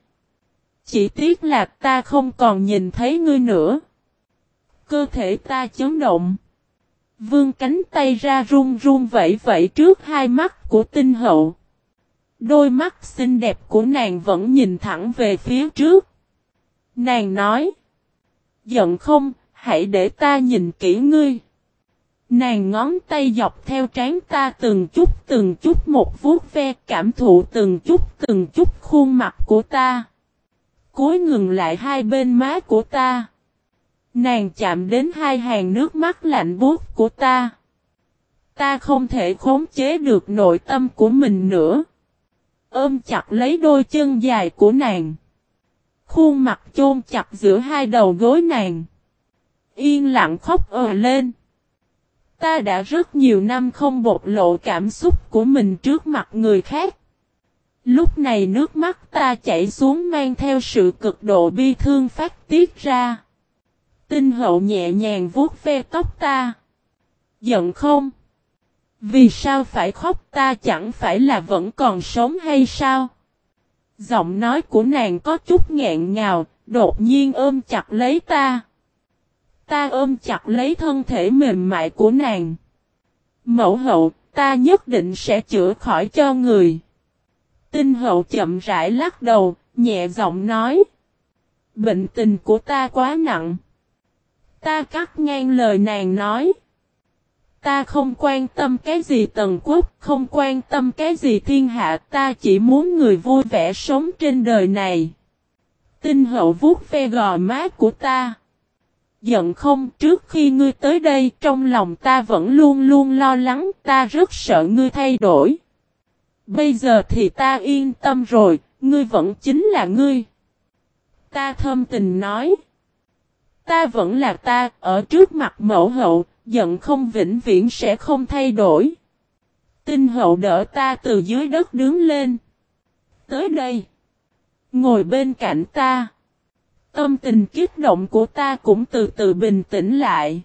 Chỉ tiếc là ta không còn nhìn thấy ngươi nữa. Cơ thể ta chấn động. Vương cánh tay ra run run vẫy vẫy trước hai mắt của tinh hậu. Đôi mắt xinh đẹp của nàng vẫn nhìn thẳng về phía trước. Nàng nói. Giận không, hãy để ta nhìn kỹ ngươi. Nàng ngón tay dọc theo trán ta từng chút từng chút một vuốt ve cảm thụ, từng chút từng chút khuôn mặt của ta. Cối ngừng lại hai bên má của ta. Nàng chạm đến hai hàng nước mắt lạnh buốt của ta. Ta không thể khống chế được nội tâm của mình nữa. Ôm chặt lấy đôi chân dài của nàng. Khuôn mặt chôn chặt giữa hai đầu gối nàng. Yên lặng khóc ờ lên. Ta đã rất nhiều năm không bộc lộ cảm xúc của mình trước mặt người khác. Lúc này nước mắt ta chảy xuống mang theo sự cực độ bi thương phát tiết ra. Tinh hậu nhẹ nhàng vuốt ve tóc ta. Giận không? Vì sao phải khóc ta chẳng phải là vẫn còn sống hay sao? Giọng nói của nàng có chút nghẹn ngào, đột nhiên ôm chặt lấy ta. Ta ôm chặt lấy thân thể mềm mại của nàng. Mẫu hậu, ta nhất định sẽ chữa khỏi cho người. Tinh hậu chậm rãi lắc đầu, nhẹ giọng nói. Bệnh tình của ta quá nặng. Ta cắt ngang lời nàng nói. Ta không quan tâm cái gì tần quốc, không quan tâm cái gì thiên hạ, ta chỉ muốn người vui vẻ sống trên đời này. Tinh hậu vuốt ve gò má của ta. Giận không trước khi ngươi tới đây trong lòng ta vẫn luôn luôn lo lắng ta rất sợ ngươi thay đổi. Bây giờ thì ta yên tâm rồi, ngươi vẫn chính là ngươi. Ta thơm tình nói. Ta vẫn là ta, ở trước mặt mẫu hậu, giận không vĩnh viễn sẽ không thay đổi. Tinh hậu đỡ ta từ dưới đất đứng lên. Tới đây. Ngồi bên cạnh ta. Tâm tình kích động của ta cũng từ từ bình tĩnh lại.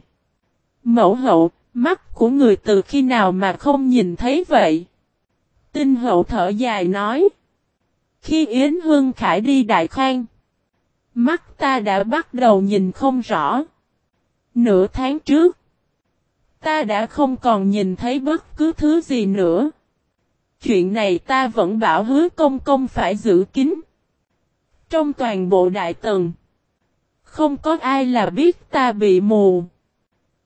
Mẫu hậu, mắt của người từ khi nào mà không nhìn thấy vậy? Tinh hậu thở dài nói. Khi Yến Hương Khải đi Đại Khang, mắt ta đã bắt đầu nhìn không rõ. Nửa tháng trước, ta đã không còn nhìn thấy bất cứ thứ gì nữa. Chuyện này ta vẫn bảo hứa công công phải giữ kín. Trong toàn bộ đại tầng, không có ai là biết ta bị mù.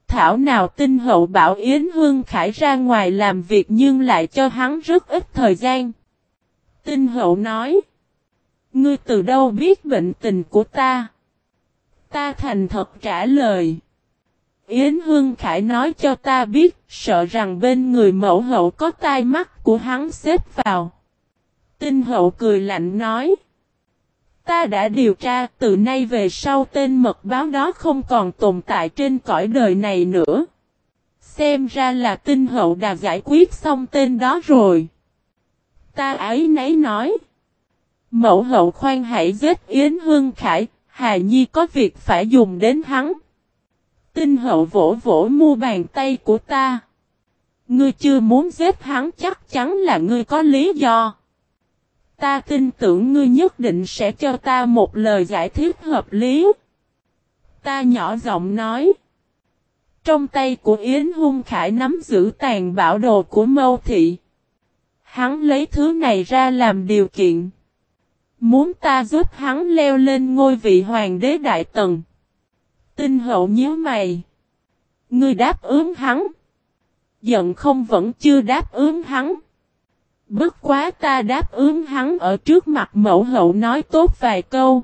Thảo nào tinh hậu bảo Yến Hương Khải ra ngoài làm việc nhưng lại cho hắn rất ít thời gian. Tinh hậu nói. Ngươi từ đâu biết bệnh tình của ta? Ta thành thật trả lời. Yến Hương Khải nói cho ta biết, sợ rằng bên người mẫu hậu có tai mắt của hắn xếp vào. Tinh hậu cười lạnh nói. Ta đã điều tra, từ nay về sau tên mật báo đó không còn tồn tại trên cõi đời này nữa. Xem ra là tinh hậu đã giải quyết xong tên đó rồi. Ta ấy nấy nói. Mẫu hậu khoan hãy giết Yến Hương Khải, Hà Nhi có việc phải dùng đến hắn. Tinh hậu vỗ vỗ mu bàn tay của ta. Ngươi chưa muốn giết hắn chắc chắn là ngươi có lý do. Ta tin tưởng ngươi nhất định sẽ cho ta một lời giải thích hợp lý. Ta nhỏ giọng nói. Trong tay của Yến Hung Khải nắm giữ tàn bảo đồ của mâu thị. Hắn lấy thứ này ra làm điều kiện. Muốn ta giúp hắn leo lên ngôi vị hoàng đế đại tần. Tinh hậu nhớ mày. Ngươi đáp ứng hắn. Giận không vẫn chưa đáp ứng hắn. Bất quá ta đáp ứng hắn ở trước mặt mẫu hậu nói tốt vài câu.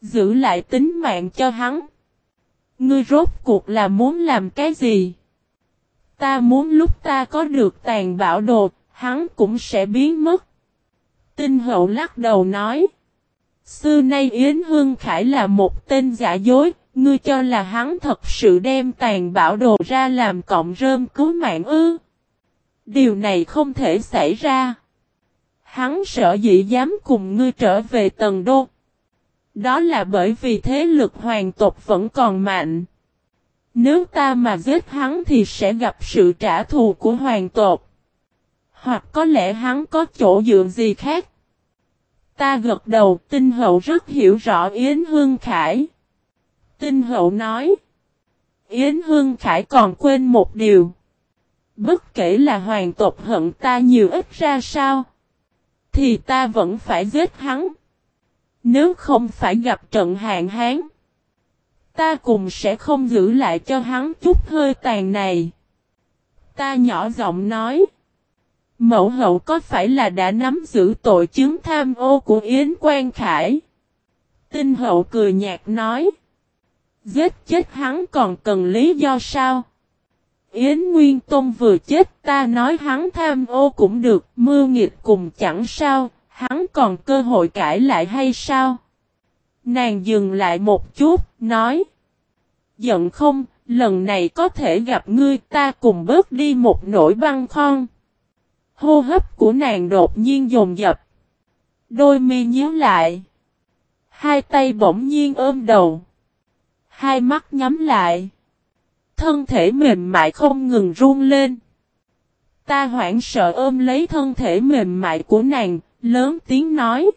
Giữ lại tính mạng cho hắn. Ngươi rốt cuộc là muốn làm cái gì? Ta muốn lúc ta có được tàn bạo đồ, hắn cũng sẽ biến mất. Tinh hậu lắc đầu nói. Xưa nay Yến Hương Khải là một tên giả dối, ngươi cho là hắn thật sự đem tàn bạo đồ ra làm cọng rơm cứu mạng ư. Điều này không thể xảy ra. Hắn sợ dị dám cùng ngươi trở về Tần đô. Đó là bởi vì thế lực hoàng tộc vẫn còn mạnh. Nếu ta mà giết hắn thì sẽ gặp sự trả thù của hoàng tộc. Hoặc có lẽ hắn có chỗ dựa gì khác. Ta gật đầu, tinh hậu rất hiểu rõ Yến Hương Khải. Tinh hậu nói. Yến Hương Khải còn quên một điều. Bất kể là hoàng tộc hận ta nhiều ít ra sao. Thì ta vẫn phải giết hắn. Nếu không phải gặp trận hạn hán. Ta cùng sẽ không giữ lại cho hắn chút hơi tàn này. Ta nhỏ giọng nói. Mẫu hậu có phải là đã nắm giữ tội chứng tham ô của Yến Quang Khải? Tinh hậu cười nhạt nói. Giết chết hắn còn cần lý do sao? Yến Nguyên Tông vừa chết ta nói hắn tham ô cũng được, mưa nghịch cùng chẳng sao, hắn còn cơ hội cãi lại hay sao? Nàng dừng lại một chút, nói. Giận không, lần này có thể gặp ngươi ta cùng bớt đi một nỗi băng khon. Hô hấp của nàng đột nhiên dồn dập. Đôi mi nhíu lại. Hai tay bỗng nhiên ôm đầu. Hai mắt nhắm lại. Thân thể mềm mại không ngừng run lên. Ta hoảng sợ ôm lấy thân thể mềm mại của nàng, lớn tiếng nói.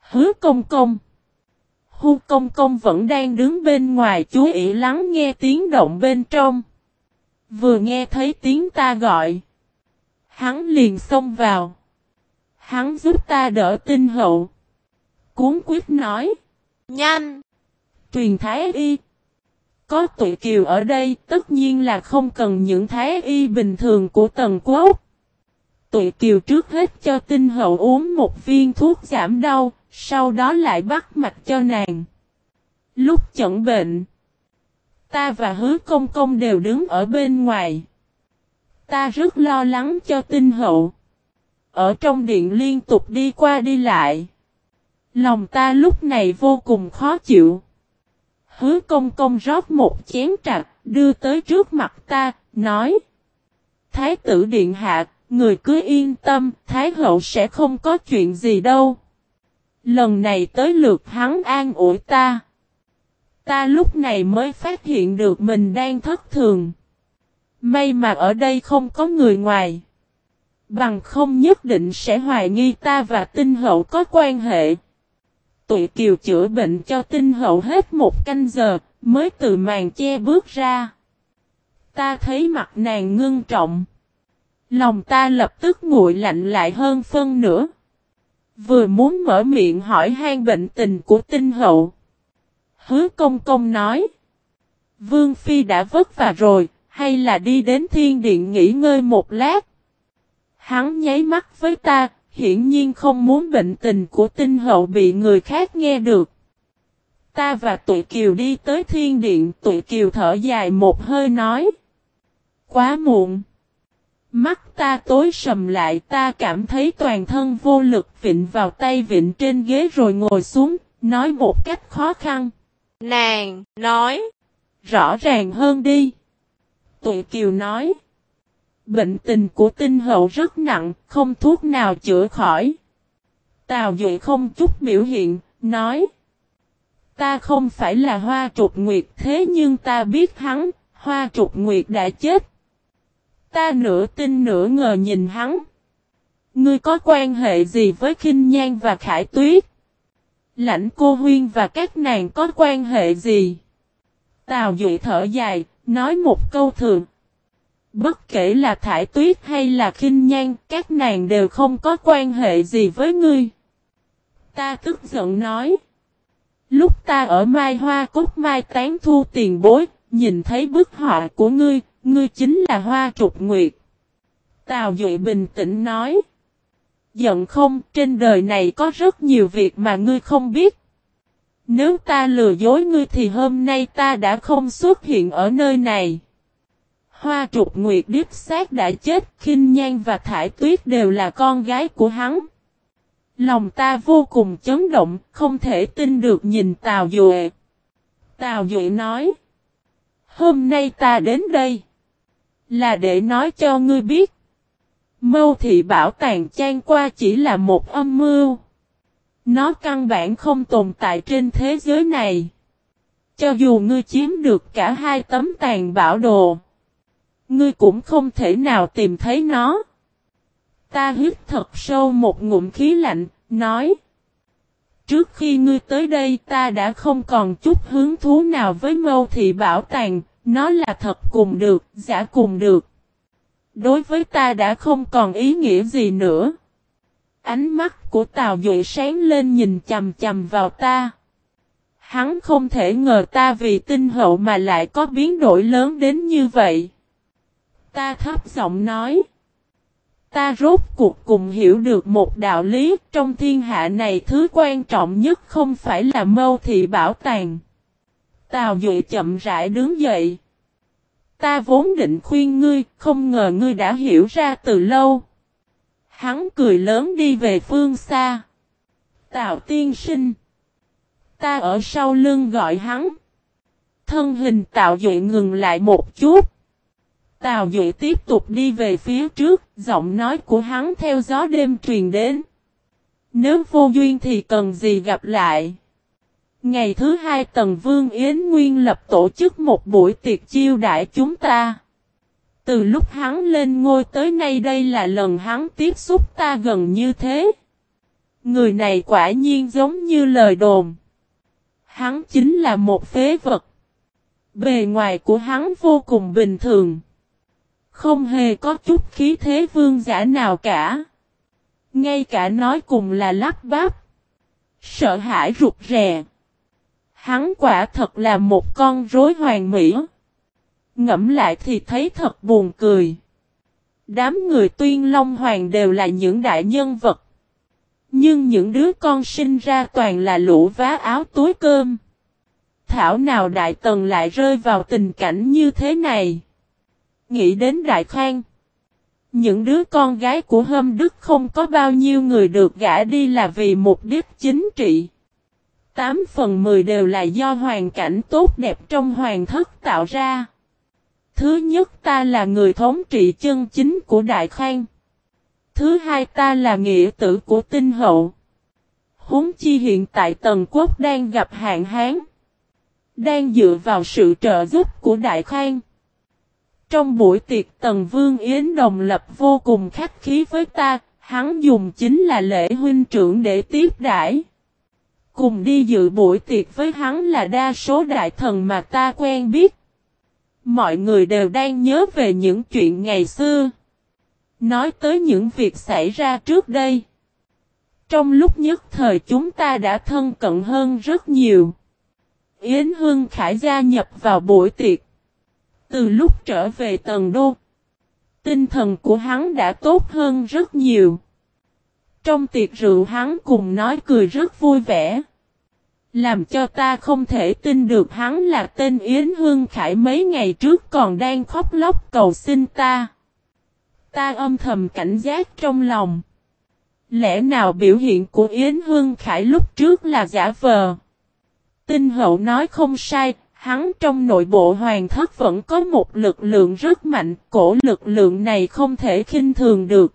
Hứa công công. Hu công công vẫn đang đứng bên ngoài chú ý lắng nghe tiếng động bên trong. Vừa nghe thấy tiếng ta gọi. Hắn liền xông vào. Hắn giúp ta đỡ tinh hậu. Cuốn quyết nói. Nhanh! Truyền thái y. Có tụi kiều ở đây tất nhiên là không cần những thái y bình thường của tần quốc. Tụi kiều trước hết cho tinh hậu uống một viên thuốc giảm đau, sau đó lại bắt mạch cho nàng. Lúc chẩn bệnh, ta và hứa công công đều đứng ở bên ngoài. Ta rất lo lắng cho tinh hậu. Ở trong điện liên tục đi qua đi lại. Lòng ta lúc này vô cùng khó chịu. Hứa công công rót một chén trà, đưa tới trước mặt ta, nói. Thái tử điện hạ, người cứ yên tâm, Thái hậu sẽ không có chuyện gì đâu. Lần này tới lượt hắn an ủi ta. Ta lúc này mới phát hiện được mình đang thất thường. May mà ở đây không có người ngoài. Bằng không nhất định sẽ hoài nghi ta và tinh hậu có quan hệ. Tụi kiều chữa bệnh cho tinh hậu hết một canh giờ, mới từ màn che bước ra. Ta thấy mặt nàng ngưng trọng. Lòng ta lập tức nguội lạnh lại hơn phân nữa. Vừa muốn mở miệng hỏi han bệnh tình của tinh hậu. Hứa công công nói. Vương Phi đã vất vả rồi, hay là đi đến thiên điện nghỉ ngơi một lát. Hắn nháy mắt với ta, hiển nhiên không muốn bệnh tình của tinh hậu bị người khác nghe được. Ta và tụi kiều đi tới thiên điện, tụi kiều thở dài một hơi nói. Quá muộn. Mắt ta tối sầm lại ta cảm thấy toàn thân vô lực vịnh vào tay vịnh trên ghế rồi ngồi xuống, nói một cách khó khăn. Nàng, nói. Rõ ràng hơn đi. Tụi Kiều nói. Bệnh tình của tinh hậu rất nặng, không thuốc nào chữa khỏi. Tào Duệ không chút biểu hiện, nói. Ta không phải là hoa trục nguyệt thế nhưng ta biết hắn, hoa trục nguyệt đã chết. Ta nửa tin nửa ngờ nhìn hắn. Ngươi có quan hệ gì với Kinh Nhan và Khải Tuyết? Lãnh cô Huyên và các nàng có quan hệ gì? Tào Duệ thở dài, nói một câu thường. Bất kể là Thải Tuyết hay là Kinh Nhan, các nàng đều không có quan hệ gì với ngươi. Ta tức giận nói. Lúc ta ở Mai Hoa Cúc Mai Tán thu tiền bối, nhìn thấy bức họa của ngươi, ngươi chính là Hoa Trục Nguyệt. Tào Duệ bình tĩnh nói. Giận không, trên đời này có rất nhiều việc mà ngươi không biết. Nếu ta lừa dối ngươi thì hôm nay ta đã không xuất hiện ở nơi này. Hoa trục nguyệt điếp xác đã chết, khinh nhan và thải tuyết đều là con gái của hắn. Lòng ta vô cùng chấn động, không thể tin được nhìn Tào Duệ. Tào Duệ nói. Hôm nay ta đến đây. Là để nói cho ngươi biết. Mâu thị bảo tàng chan qua chỉ là một âm mưu. Nó căn bản không tồn tại trên thế giới này. Cho dù ngươi chiếm được cả hai tấm tàn bảo đồ. Ngươi cũng không thể nào tìm thấy nó. Ta hít thật sâu một ngụm khí lạnh, nói. Trước khi ngươi tới đây ta đã không còn chút hứng thú nào với mâu thị bảo tàng, nó là thật cùng được, giả cùng được. Đối với ta đã không còn ý nghĩa gì nữa. Ánh mắt của Tào Duệ sáng lên nhìn chầm chầm vào ta. Hắn không thể ngờ ta vì tinh hậu mà lại có biến đổi lớn đến như vậy. Ta thấp giọng nói. Ta rốt cuộc cùng hiểu được một đạo lý trong thiên hạ này thứ quan trọng nhất không phải là mâu thị bảo tàng. Tào Duệ chậm rãi đứng dậy. Ta vốn định khuyên ngươi, không ngờ ngươi đã hiểu ra từ lâu. Hắn cười lớn đi về phương xa. Tào tiên sinh. Ta ở sau lưng gọi hắn. Thân hình Tào dụy ngừng lại một chút. Tào Duệ tiếp tục đi về phía trước, giọng nói của hắn theo gió đêm truyền đến. Nếu vô duyên thì cần gì gặp lại. Ngày thứ hai Tần Vương Yến Nguyên lập tổ chức một buổi tiệc chiêu đãi chúng ta. Từ lúc hắn lên ngôi tới nay đây là lần hắn tiếp xúc ta gần như thế. Người này quả nhiên giống như lời đồn. Hắn chính là một phế vật. Bề ngoài của hắn vô cùng bình thường. Không hề có chút khí thế vương giả nào cả. Ngay cả nói cùng là lắp bắp. Sợ hãi rụt rè. Hắn quả thật là một con rối hoàng mỹ. Ngẫm lại thì thấy thật buồn cười. Đám người tuyên long hoàng đều là những đại nhân vật. Nhưng những đứa con sinh ra toàn là lũ vá áo túi cơm. Thảo nào đại tần lại rơi vào tình cảnh như thế này. Nghĩ đến đại khang. Những đứa con gái của hâm đức không có bao nhiêu người được gả đi là vì mục đích chính trị. 8 phần 10 đều là do hoàn cảnh tốt đẹp trong hoàng thất tạo ra. Thứ nhất ta là người thống trị chân chính của Đại Khang. Thứ hai ta là nghĩa tử của tinh hậu. Húng chi hiện tại Tần Quốc đang gặp hạn hán. Đang dựa vào sự trợ giúp của Đại Khang. Trong buổi tiệc Tần Vương Yến Đồng Lập vô cùng khách khí với ta, hắn dùng chính là lễ huynh trưởng để tiếp đãi. Cùng đi dự buổi tiệc với hắn là đa số đại thần mà ta quen biết. Mọi người đều đang nhớ về những chuyện ngày xưa. Nói tới những việc xảy ra trước đây. Trong lúc nhất thời chúng ta đã thân cận hơn rất nhiều. Yến Hương Khải gia nhập vào buổi tiệc. Từ lúc trở về Tần Đô, tinh thần của hắn đã tốt hơn rất nhiều. Trong tiệc rượu hắn cùng nói cười rất vui vẻ. Làm cho ta không thể tin được hắn là tên Yến Hương Khải mấy ngày trước còn đang khóc lóc cầu xin ta. Ta âm thầm cảnh giác trong lòng. Lẽ nào biểu hiện của Yến Hương Khải lúc trước là giả vờ? Tinh hậu nói không sai, hắn trong nội bộ hoàng thất vẫn có một lực lượng rất mạnh, cổ lực lượng này không thể khinh thường được.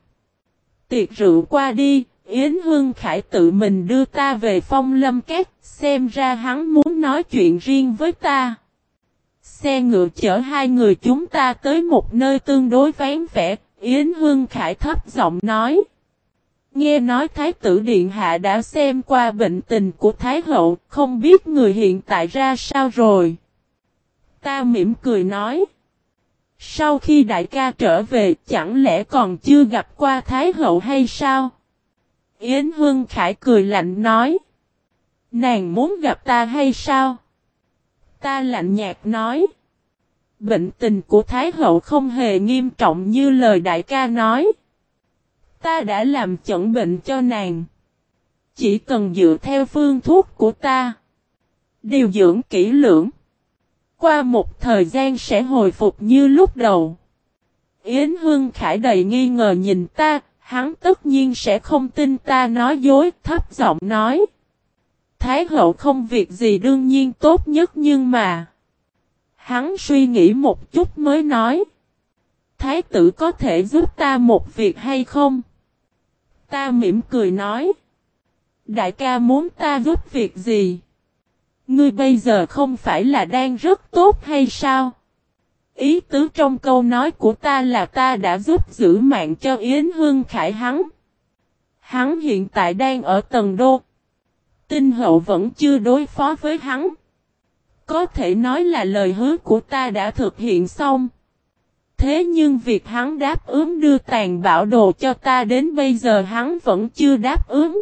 Tiệc rượu qua đi, Yến Hương Khải tự mình đưa ta về phong lâm két, xem ra hắn muốn nói chuyện riêng với ta. Xe ngựa chở hai người chúng ta tới một nơi tương đối ván vẻ, Yến Hương Khải thấp giọng nói. Nghe nói Thái tử Điện Hạ đã xem qua bệnh tình của Thái hậu, không biết người hiện tại ra sao rồi. Ta mỉm cười nói. Sau khi đại ca trở về chẳng lẽ còn chưa gặp qua Thái hậu hay sao? Yến Hương Khải cười lạnh nói. Nàng muốn gặp ta hay sao? Ta lạnh nhạt nói. Bệnh tình của Thái hậu không hề nghiêm trọng như lời đại ca nói. Ta đã làm chẩn bệnh cho nàng. Chỉ cần dựa theo phương thuốc của ta. Điều dưỡng kỹ lưỡng. Qua một thời gian sẽ hồi phục như lúc đầu. Yến Hương Khải đầy nghi ngờ nhìn ta, hắn tất nhiên sẽ không tin ta nói dối, thấp giọng nói. Thái hậu không việc gì đương nhiên tốt nhất nhưng mà. Hắn suy nghĩ một chút mới nói. Thái tử có thể giúp ta một việc hay không? Ta mỉm cười nói. Đại ca muốn ta giúp việc gì? Ngươi bây giờ không phải là đang rất tốt hay sao? Ý tứ trong câu nói của ta là ta đã giúp giữ mạng cho Yến Hương Khải hắn. Hắn hiện tại đang ở tầng đô. Tinh hậu vẫn chưa đối phó với hắn. Có thể nói là lời hứa của ta đã thực hiện xong. Thế nhưng việc hắn đáp ứng đưa tàn bảo đồ cho ta đến bây giờ hắn vẫn chưa đáp ứng.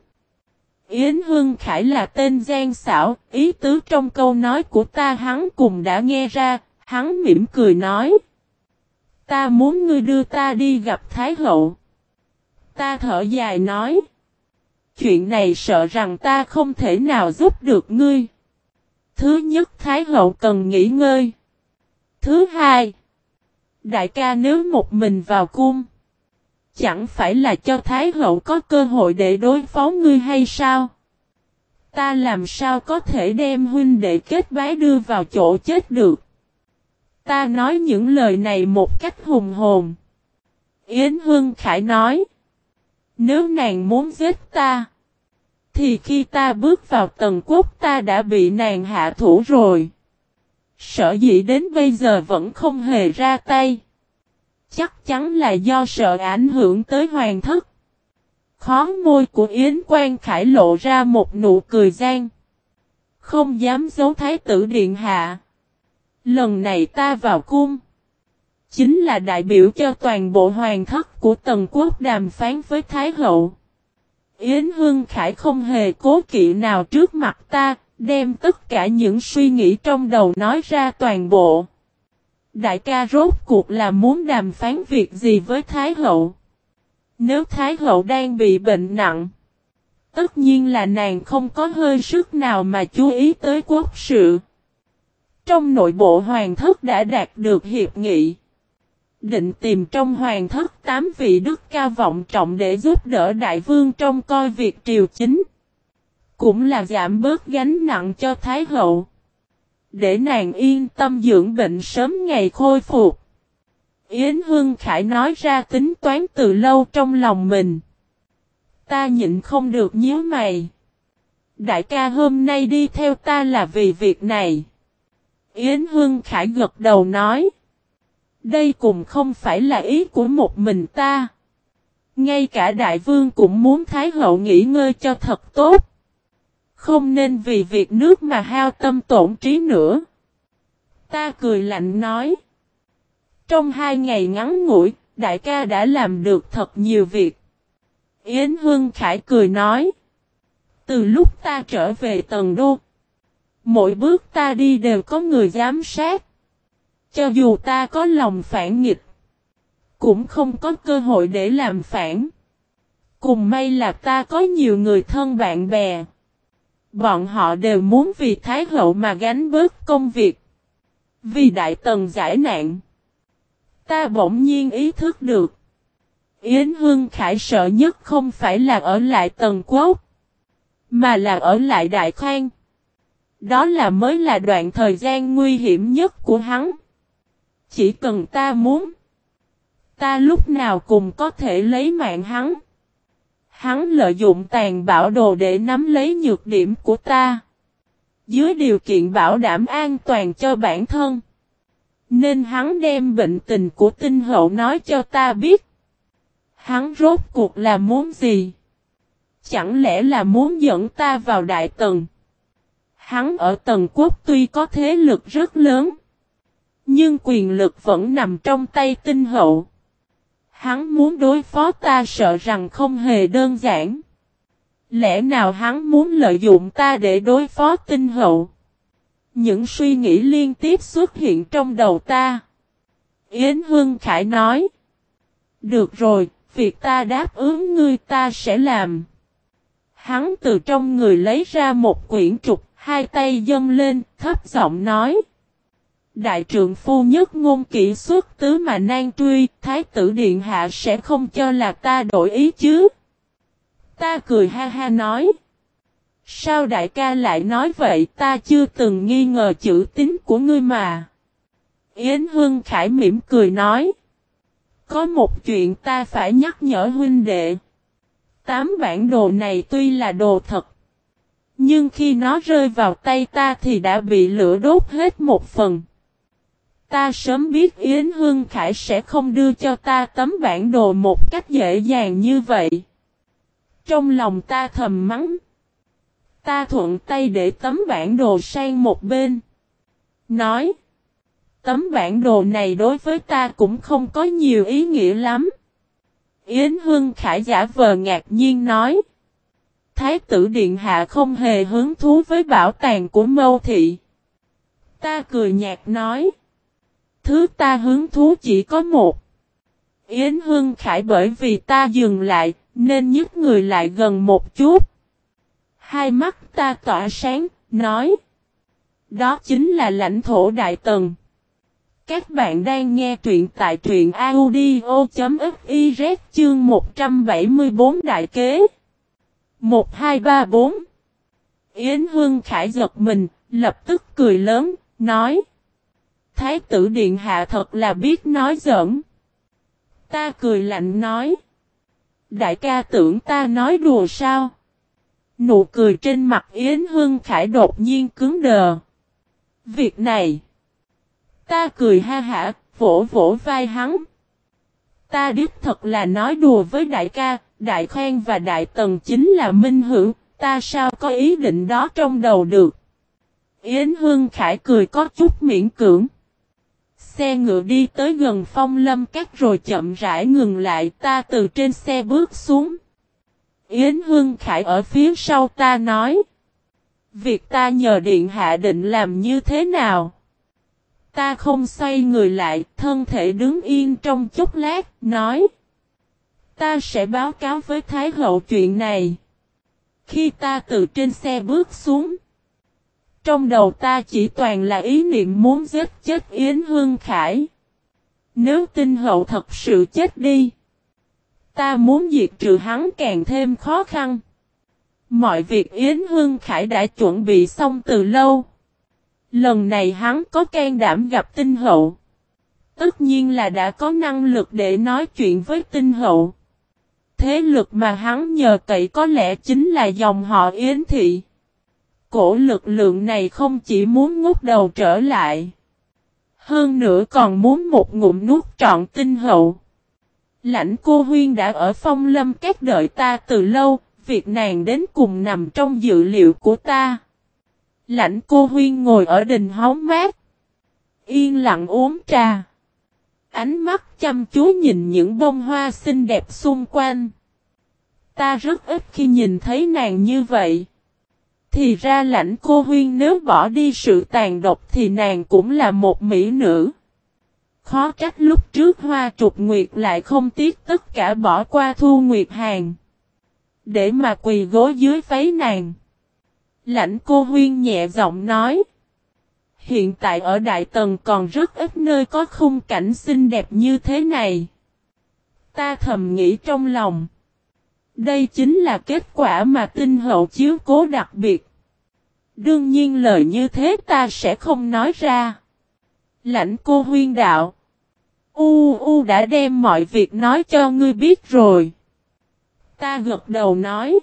Yến Hương Khải là tên gian xảo, ý tứ trong câu nói của ta hắn cùng đã nghe ra, hắn mỉm cười nói. Ta muốn ngươi đưa ta đi gặp Thái Hậu. Ta thở dài nói. Chuyện này sợ rằng ta không thể nào giúp được ngươi. Thứ nhất Thái Hậu cần nghỉ ngơi. Thứ hai. Đại ca nếu một mình vào cung. Chẳng phải là cho Thái Hậu có cơ hội để đối phó ngươi hay sao? Ta làm sao có thể đem huynh đệ kết bái đưa vào chỗ chết được? Ta nói những lời này một cách hùng hồn. Yến Hương Khải nói. Nếu nàng muốn giết ta. Thì khi ta bước vào tầng quốc ta đã bị nàng hạ thủ rồi. Sợ dĩ đến bây giờ vẫn không hề ra tay. Chắc chắn là do sợ ảnh hưởng tới hoàng thất. Khó môi của Yến Quang Khải lộ ra một nụ cười gian. Không dám giấu thái tử điện hạ. Lần này ta vào cung. Chính là đại biểu cho toàn bộ hoàng thất của tần quốc đàm phán với Thái hậu. Yến Hương Khải không hề cố kỵ nào trước mặt ta, đem tất cả những suy nghĩ trong đầu nói ra toàn bộ. Đại ca rốt cuộc là muốn đàm phán việc gì với Thái hậu? Nếu Thái hậu đang bị bệnh nặng, tất nhiên là nàng không có hơi sức nào mà chú ý tới quốc sự. Trong nội bộ hoàng thất đã đạt được hiệp nghị. Định tìm trong hoàng thất tám vị đức cao vọng trọng để giúp đỡ đại vương trong coi việc triều chính. Cũng là giảm bớt gánh nặng cho Thái hậu. Để nàng yên tâm dưỡng bệnh sớm ngày khôi phục. Yến Hương Khải nói ra tính toán từ lâu trong lòng mình. Ta nhịn không được nhíu mày. Đại ca hôm nay đi theo ta là vì việc này. Yến Hương Khải gật đầu nói. Đây cũng không phải là ý của một mình ta. Ngay cả đại vương cũng muốn Thái hậu nghỉ ngơi cho thật tốt. Không nên vì việc nước mà hao tâm tổn trí nữa. Ta cười lạnh nói. Trong hai ngày ngắn ngủi, đại ca đã làm được thật nhiều việc. Yến Hương Khải cười nói. Từ lúc ta trở về tầng đô, mỗi bước ta đi đều có người giám sát. Cho dù ta có lòng phản nghịch, cũng không có cơ hội để làm phản. Cùng may là ta có nhiều người thân bạn bè. Bọn họ đều muốn vì Thái Hậu mà gánh bớt công việc. Vì Đại Tần giải nạn. Ta bỗng nhiên ý thức được. Yến Hương Khải sợ nhất không phải là ở lại Tần Quốc. Mà là ở lại Đại Khang. Đó là mới là đoạn thời gian nguy hiểm nhất của hắn. Chỉ cần ta muốn. Ta lúc nào cũng có thể lấy mạng hắn. Hắn lợi dụng tàn bảo đồ để nắm lấy nhược điểm của ta. Dưới điều kiện bảo đảm an toàn cho bản thân. Nên hắn đem bệnh tình của tinh hậu nói cho ta biết. Hắn rốt cuộc là muốn gì? Chẳng lẽ là muốn dẫn ta vào đại tầng? Hắn ở tầng quốc tuy có thế lực rất lớn. Nhưng quyền lực vẫn nằm trong tay tinh hậu. Hắn muốn đối phó ta sợ rằng không hề đơn giản. Lẽ nào hắn muốn lợi dụng ta để đối phó tinh hậu? Những suy nghĩ liên tiếp xuất hiện trong đầu ta. Yến Hương Khải nói. Được rồi, việc ta đáp ứng ngươi ta sẽ làm. Hắn từ trong người lấy ra một quyển trục, hai tay dâng lên, thấp giọng nói. Đại trượng phu nhất ngôn kỹ xuất tứ mà nan truy, thái tử điện hạ sẽ không cho là ta đổi ý chứ. Ta cười ha ha nói. Sao đại ca lại nói vậy ta chưa từng nghi ngờ chữ tín của ngươi mà. Yến Hương Khải mỉm cười nói. Có một chuyện ta phải nhắc nhở huynh đệ. Tám bản đồ này tuy là đồ thật. Nhưng khi nó rơi vào tay ta thì đã bị lửa đốt hết một phần. Ta sớm biết Yến Hương Khải sẽ không đưa cho ta tấm bản đồ một cách dễ dàng như vậy. Trong lòng ta thầm mắng. Ta thuận tay để tấm bản đồ sang một bên. Nói. Tấm bản đồ này đối với ta cũng không có nhiều ý nghĩa lắm. Yến Hương Khải giả vờ ngạc nhiên nói. Thái tử Điện Hạ không hề hứng thú với bảo tàng của mâu thị. Ta cười nhạt nói. Thứ ta hứng thú chỉ có một. Yến Hương Khải bởi vì ta dừng lại, nên nhức người lại gần một chút. Hai mắt ta tỏa sáng, nói. Đó chính là lãnh thổ Đại Tần. Các bạn đang nghe truyện tại truyện audio.fiz chương 174 đại kế. 1234 Yến Hương Khải giật mình, lập tức cười lớn, nói. Thái tử Điện Hạ thật là biết nói giỡn. Ta cười lạnh nói. Đại ca tưởng ta nói đùa sao? Nụ cười trên mặt Yến Hương Khải đột nhiên cứng đờ. Việc này. Ta cười ha hả, vỗ vỗ vai hắn. Ta đích thật là nói đùa với đại ca, đại khoan và đại tần chính là minh hữu, ta sao có ý định đó trong đầu được. Yến Hương Khải cười có chút miễn cưỡng. Xe ngựa đi tới gần phong lâm cắt rồi chậm rãi ngừng lại ta từ trên xe bước xuống. Yến Hương Khải ở phía sau ta nói. Việc ta nhờ điện hạ định làm như thế nào? Ta không xoay người lại, thân thể đứng yên trong chốc lát, nói. Ta sẽ báo cáo với Thái hậu chuyện này. Khi ta từ trên xe bước xuống. Trong đầu ta chỉ toàn là ý niệm muốn giết chết Yến Hương Khải. Nếu tinh hậu thật sự chết đi. Ta muốn diệt trừ hắn càng thêm khó khăn. Mọi việc Yến Hương Khải đã chuẩn bị xong từ lâu. Lần này hắn có can đảm gặp tinh hậu. Tất nhiên là đã có năng lực để nói chuyện với tinh hậu. Thế lực mà hắn nhờ cậy có lẽ chính là dòng họ Yến Thị. Cổ lực lượng này không chỉ muốn ngút đầu trở lại. Hơn nữa còn muốn một ngụm nuốt trọn tinh hậu. Lãnh cô huyên đã ở phong lâm các đợi ta từ lâu, việc nàng đến cùng nằm trong dự liệu của ta. Lãnh cô huyên ngồi ở đình hóng mát. Yên lặng uống trà. Ánh mắt chăm chú nhìn những bông hoa xinh đẹp xung quanh. Ta rất ít khi nhìn thấy nàng như vậy. Thì ra lãnh cô huyên nếu bỏ đi sự tàn độc thì nàng cũng là một mỹ nữ. Khó trách lúc trước hoa trục nguyệt lại không tiếc tất cả bỏ qua thu nguyệt hàng. Để mà quỳ gối dưới váy nàng. Lãnh cô huyên nhẹ giọng nói. Hiện tại ở Đại Tần còn rất ít nơi có khung cảnh xinh đẹp như thế này. Ta thầm nghĩ trong lòng. Đây chính là kết quả mà tinh hậu chiếu cố đặc biệt. Đương nhiên lời như thế ta sẽ không nói ra. Lãnh cô huyên đạo. U U đã đem mọi việc nói cho ngươi biết rồi. Ta gật đầu nói.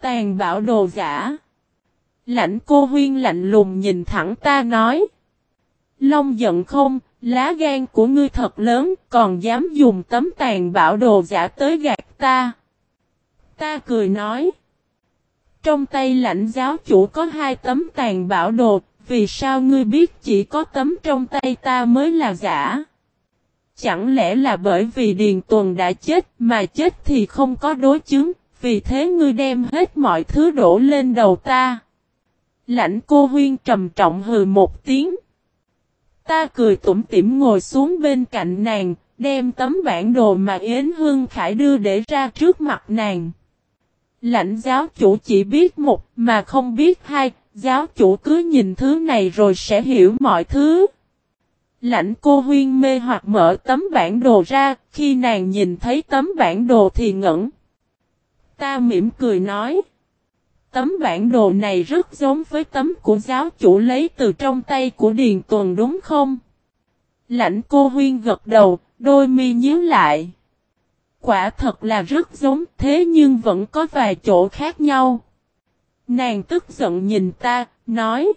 Tàn bảo đồ giả. Lãnh cô huyên lạnh lùng nhìn thẳng ta nói. Long giận không, lá gan của ngươi thật lớn, còn dám dùng tấm tàn bảo đồ giả tới gạt ta. Ta cười nói. Trong tay lãnh giáo chủ có hai tấm tàn bảo đồ, vì sao ngươi biết chỉ có tấm trong tay ta mới là giả? Chẳng lẽ là bởi vì Điền Tuần đã chết mà chết thì không có đối chứng, vì thế ngươi đem hết mọi thứ đổ lên đầu ta. Lãnh cô huyên trầm trọng hừ một tiếng. Ta cười tủm tỉm ngồi xuống bên cạnh nàng, đem tấm bản đồ mà Yến Hương Khải đưa để ra trước mặt nàng. Lãnh giáo chủ chỉ biết một mà không biết hai, giáo chủ cứ nhìn thứ này rồi sẽ hiểu mọi thứ. Lãnh cô huyên mê hoặc mở tấm bản đồ ra, khi nàng nhìn thấy tấm bản đồ thì ngẩn. Ta mỉm cười nói. Tấm bản đồ này rất giống với tấm của giáo chủ lấy từ trong tay của Điền Tuần đúng không? Lãnh cô huyên gật đầu, đôi mi nhíu lại. Quả thật là rất giống thế nhưng vẫn có vài chỗ khác nhau. Nàng tức giận nhìn ta, nói.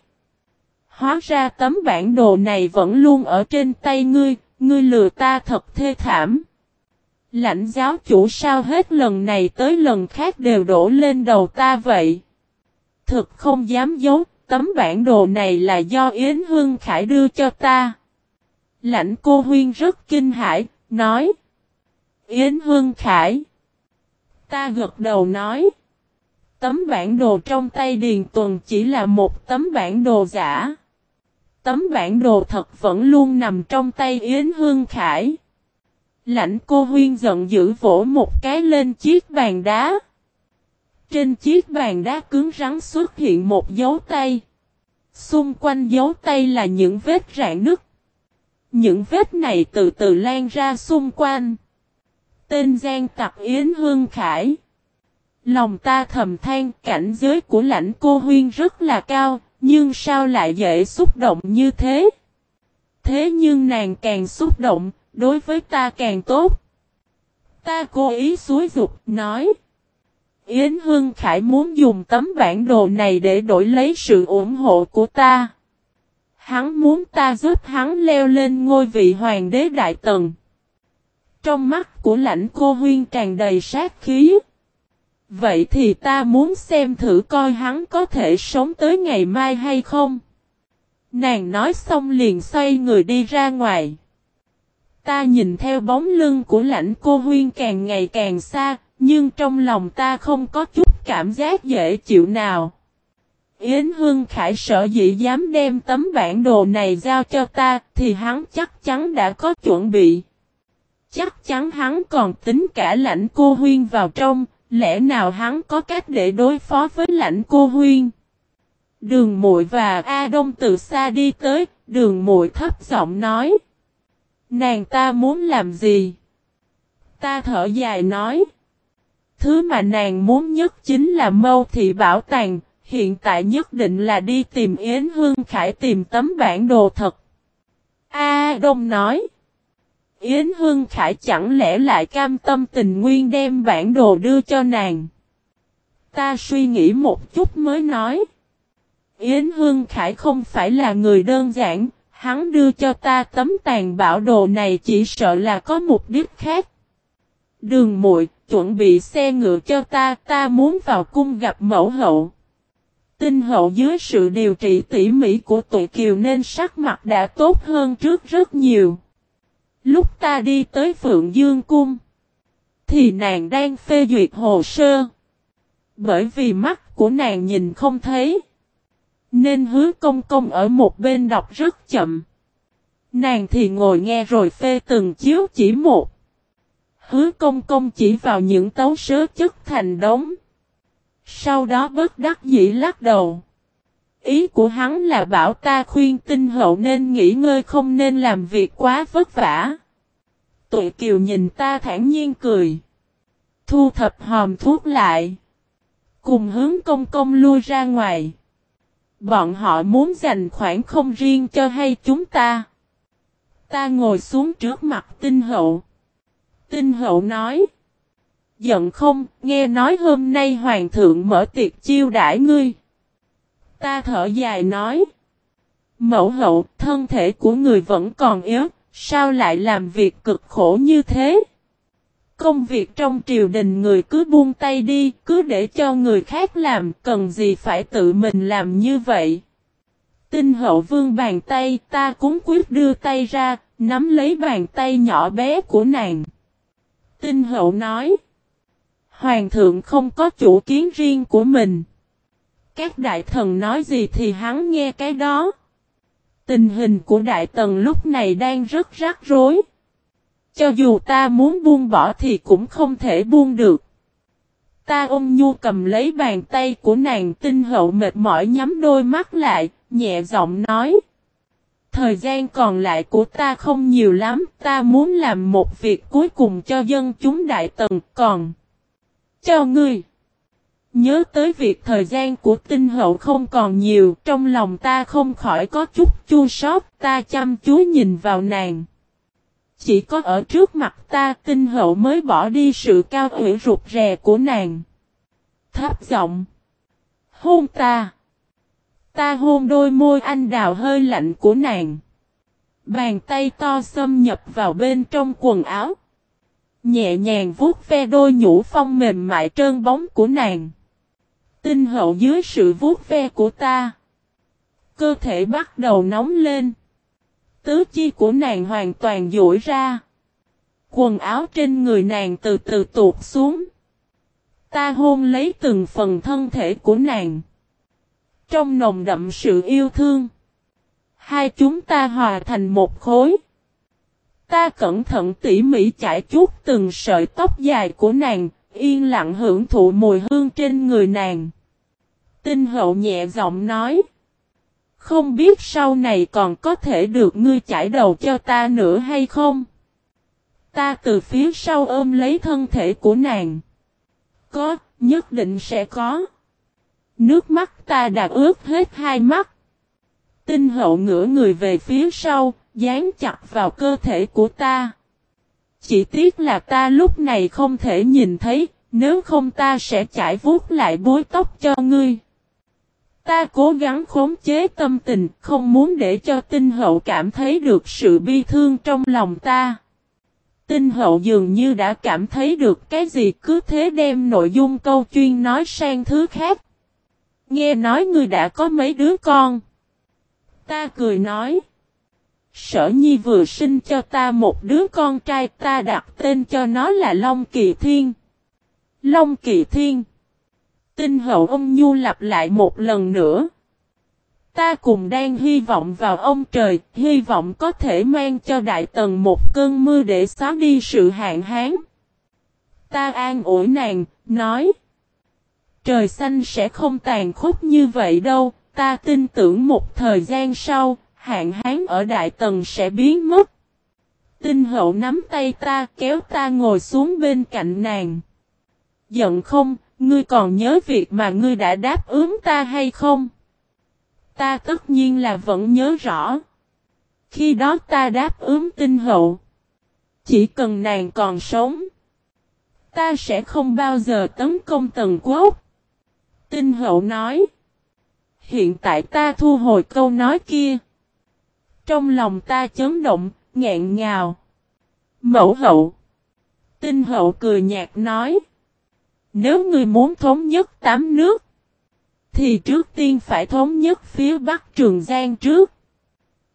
Hóa ra tấm bản đồ này vẫn luôn ở trên tay ngươi, ngươi lừa ta thật thê thảm. Lãnh giáo chủ sao hết lần này tới lần khác đều đổ lên đầu ta vậy? Thực không dám giấu, tấm bản đồ này là do Yến Hương Khải đưa cho ta. Lãnh cô huyên rất kinh hãi, nói. Yến Hương Khải. Ta gật đầu nói. Tấm bản đồ trong tay Điền Tuần chỉ là một tấm bản đồ giả. Tấm bản đồ thật vẫn luôn nằm trong tay Yến Hương Khải. Lãnh cô huyên giận dữ vỗ một cái lên chiếc bàn đá. Trên chiếc bàn đá cứng rắn xuất hiện một dấu tay. Xung quanh dấu tay là những vết rạn nứt. Những vết này từ từ lan ra xung quanh. Tên gian tặc Yến Hương Khải. Lòng ta thầm than cảnh giới của lãnh cô huyên rất là cao, nhưng sao lại dễ xúc động như thế? Thế nhưng nàng càng xúc động, đối với ta càng tốt. Ta cố ý suối dục, nói. Yến Hương Khải muốn dùng tấm bản đồ này để đổi lấy sự ủng hộ của ta. Hắn muốn ta giúp hắn leo lên ngôi vị hoàng đế đại tần. Trong mắt của lãnh cô huyên tràn đầy sát khí. Vậy thì ta muốn xem thử coi hắn có thể sống tới ngày mai hay không. Nàng nói xong liền xoay người đi ra ngoài. Ta nhìn theo bóng lưng của lãnh cô huyên càng ngày càng xa, nhưng trong lòng ta không có chút cảm giác dễ chịu nào. Yến Hương Khải sợ dĩ dám đem tấm bản đồ này giao cho ta thì hắn chắc chắn đã có chuẩn bị. Chắc chắn hắn còn tính cả lãnh cô huyên vào trong, lẽ nào hắn có cách để đối phó với lãnh cô huyên. Đường muội và A Đông từ xa đi tới, đường muội thấp giọng nói. Nàng ta muốn làm gì? Ta thở dài nói. Thứ mà nàng muốn nhất chính là mâu thị bảo tàng, hiện tại nhất định là đi tìm Yến Hương Khải tìm tấm bản đồ thật. A Đông nói. Yến Hương Khải chẳng lẽ lại cam tâm tình nguyên đem bản đồ đưa cho nàng. Ta suy nghĩ một chút mới nói. Yến Hương Khải không phải là người đơn giản, hắn đưa cho ta tấm tàn bảo đồ này chỉ sợ là có mục đích khác. Đường muội chuẩn bị xe ngựa cho ta, ta muốn vào cung gặp mẫu hậu. Tinh hậu dưới sự điều trị tỉ mỉ của tụi kiều nên sắc mặt đã tốt hơn trước rất nhiều. Lúc ta đi tới Phượng Dương Cung, thì nàng đang phê duyệt hồ sơ. Bởi vì mắt của nàng nhìn không thấy. Nên hứa công công ở một bên đọc rất chậm. Nàng thì ngồi nghe rồi phê từng chiếu chỉ một. Hứa công công chỉ vào những tấu sớ chất thành đống. Sau đó bất đắc dĩ lắc đầu. Ý của hắn là bảo ta khuyên tinh hậu nên nghỉ ngơi không nên làm việc quá vất vả. Tụi kiều nhìn ta thản nhiên cười. Thu thập hòm thuốc lại. Cùng hướng công công lui ra ngoài. Bọn họ muốn dành khoảng không riêng cho hay chúng ta. Ta ngồi xuống trước mặt tinh hậu. Tinh hậu nói. Giận không, nghe nói hôm nay hoàng thượng mở tiệc chiêu đãi ngươi. Ta thở dài nói. Mẫu hậu, thân thể của người vẫn còn yếu, sao lại làm việc cực khổ như thế? Công việc trong triều đình người cứ buông tay đi, cứ để cho người khác làm, cần gì phải tự mình làm như vậy? Tinh hậu vương bàn tay, ta cúng quyết đưa tay ra, nắm lấy bàn tay nhỏ bé của nàng. Tinh hậu nói, Hoàng thượng không có chủ kiến riêng của mình. Các đại thần nói gì thì hắn nghe cái đó. Tình hình của đại tần lúc này đang rất rắc rối. Cho dù ta muốn buông bỏ thì cũng không thể buông được. Ta ôm nhu cầm lấy bàn tay của nàng tinh hậu mệt mỏi nhắm đôi mắt lại, nhẹ giọng nói. Thời gian còn lại của ta không nhiều lắm, ta muốn làm một việc cuối cùng cho dân chúng đại tần còn. Cho ngươi. Nhớ tới việc thời gian của tinh hậu không còn nhiều, trong lòng ta không khỏi có chút chua xót, ta chăm chú nhìn vào nàng. Chỉ có ở trước mặt ta tinh hậu mới bỏ đi sự cao ủy rụt rè của nàng. Thấp giọng. Hôn ta. Ta hôn đôi môi anh đào hơi lạnh của nàng. Bàn tay to xâm nhập vào bên trong quần áo. Nhẹ nhàng vuốt ve đôi nhũ phong mềm mại trơn bóng của nàng. Tinh hậu dưới sự vuốt ve của ta. Cơ thể bắt đầu nóng lên. Tứ chi của nàng hoàn toàn duỗi ra. Quần áo trên người nàng từ từ tuột xuống. Ta hôn lấy từng phần thân thể của nàng. Trong nồng đậm sự yêu thương. Hai chúng ta hòa thành một khối. Ta cẩn thận tỉ mỉ chải chuốt từng sợi tóc dài của nàng, yên lặng hưởng thụ mùi hương trên người nàng. Tinh hậu nhẹ giọng nói. Không biết sau này còn có thể được ngươi chải đầu cho ta nữa hay không? Ta từ phía sau ôm lấy thân thể của nàng. Có, nhất định sẽ có. Nước mắt ta đã ướt hết hai mắt. Tinh hậu ngửa người về phía sau, dán chặt vào cơ thể của ta. Chỉ tiếc là ta lúc này không thể nhìn thấy, nếu không ta sẽ chải vuốt lại bối tóc cho ngươi. Ta cố gắng khống chế tâm tình, không muốn để cho tinh hậu cảm thấy được sự bi thương trong lòng ta. Tinh hậu dường như đã cảm thấy được cái gì cứ thế đem nội dung câu chuyên nói sang thứ khác. Nghe nói ngươi đã có mấy đứa con. Ta cười nói. Sở Nhi vừa sinh cho ta một đứa con trai ta đặt tên cho nó là Long Kỳ Thiên. Long Kỳ Thiên. Tinh hậu ông Nhu lặp lại một lần nữa. Ta cùng đang hy vọng vào ông trời, hy vọng có thể mang cho Đại Tần một cơn mưa để xóa đi sự hạn hán. Ta an ủi nàng, nói. Trời xanh sẽ không tàn khốc như vậy đâu, ta tin tưởng một thời gian sau, hạn hán ở Đại Tần sẽ biến mất. Tinh hậu nắm tay ta kéo ta ngồi xuống bên cạnh nàng. Giận không, ngươi còn nhớ việc mà ngươi đã đáp ứng ta hay không? Ta tất nhiên là vẫn nhớ rõ. Khi đó ta đáp ứng tinh hậu. Chỉ cần nàng còn sống. Ta sẽ không bao giờ tấn công tần quốc. Tinh hậu nói. Hiện tại ta thu hồi câu nói kia. Trong lòng ta chấn động, ngẹn ngào. Mẫu hậu. Tinh hậu cười nhạt nói. Nếu người muốn thống nhất tám nước. Thì trước tiên phải thống nhất phía Bắc Trường Giang trước.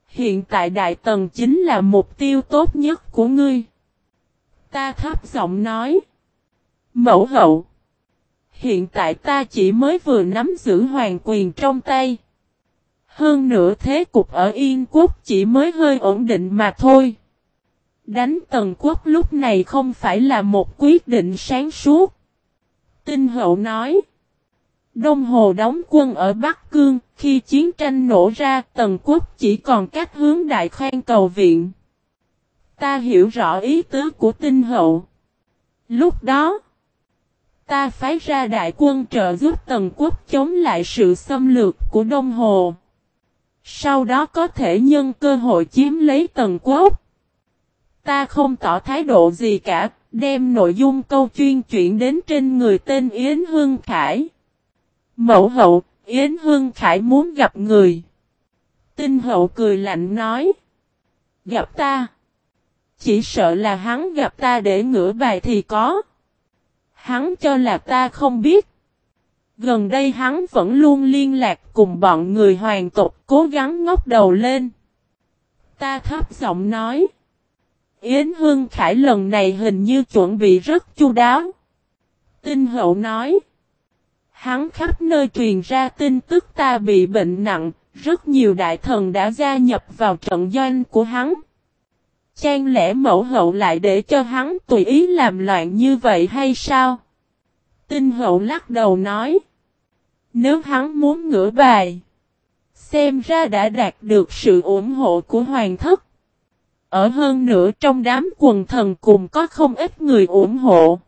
Hiện tại Đại Tần chính là mục tiêu tốt nhất của ngươi. Ta thấp giọng nói. Mẫu hậu. Hiện tại ta chỉ mới vừa nắm giữ hoàng quyền trong tay. Hơn nữa thế cục ở Yên Quốc chỉ mới hơi ổn định mà thôi. Đánh Tần Quốc lúc này không phải là một quyết định sáng suốt. Tinh hậu nói. Đông Hồ đóng quân ở Bắc Cương, khi chiến tranh nổ ra, Tần Quốc chỉ còn cách hướng Đại Khoan cầu viện. Ta hiểu rõ ý tứ của tinh hậu. Lúc đó, ta phái ra đại quân trợ giúp Tần Quốc chống lại sự xâm lược của Đông Hồ. Sau đó có thể nhân cơ hội chiếm lấy Tần Quốc. Ta không tỏ thái độ gì cả, đem nội dung câu chuyên chuyển đến trên người tên Yến Hương Khải. Mẫu hậu, Yến Hương Khải muốn gặp người. Tinh hậu cười lạnh nói. Gặp ta. Chỉ sợ là hắn gặp ta để ngửa bài thì có. Hắn cho là ta không biết. Gần đây hắn vẫn luôn liên lạc cùng bọn người hoàng tộc cố gắng ngóc đầu lên. Ta thấp giọng nói. Yến Hương Khải lần này hình như chuẩn bị rất chu đáo. Tinh hậu nói. Hắn khắp nơi truyền ra tin tức ta bị bệnh nặng, rất nhiều đại thần đã gia nhập vào trận doanh của hắn. Chang lẽ mẫu hậu lại để cho hắn tùy ý làm loạn như vậy hay sao? Tinh hậu lắc đầu nói. Nếu hắn muốn ngửa bài, xem ra đã đạt được sự ủng hộ của hoàng thất. Ở hơn nữa trong đám quần thần cùng có không ít người ủng hộ.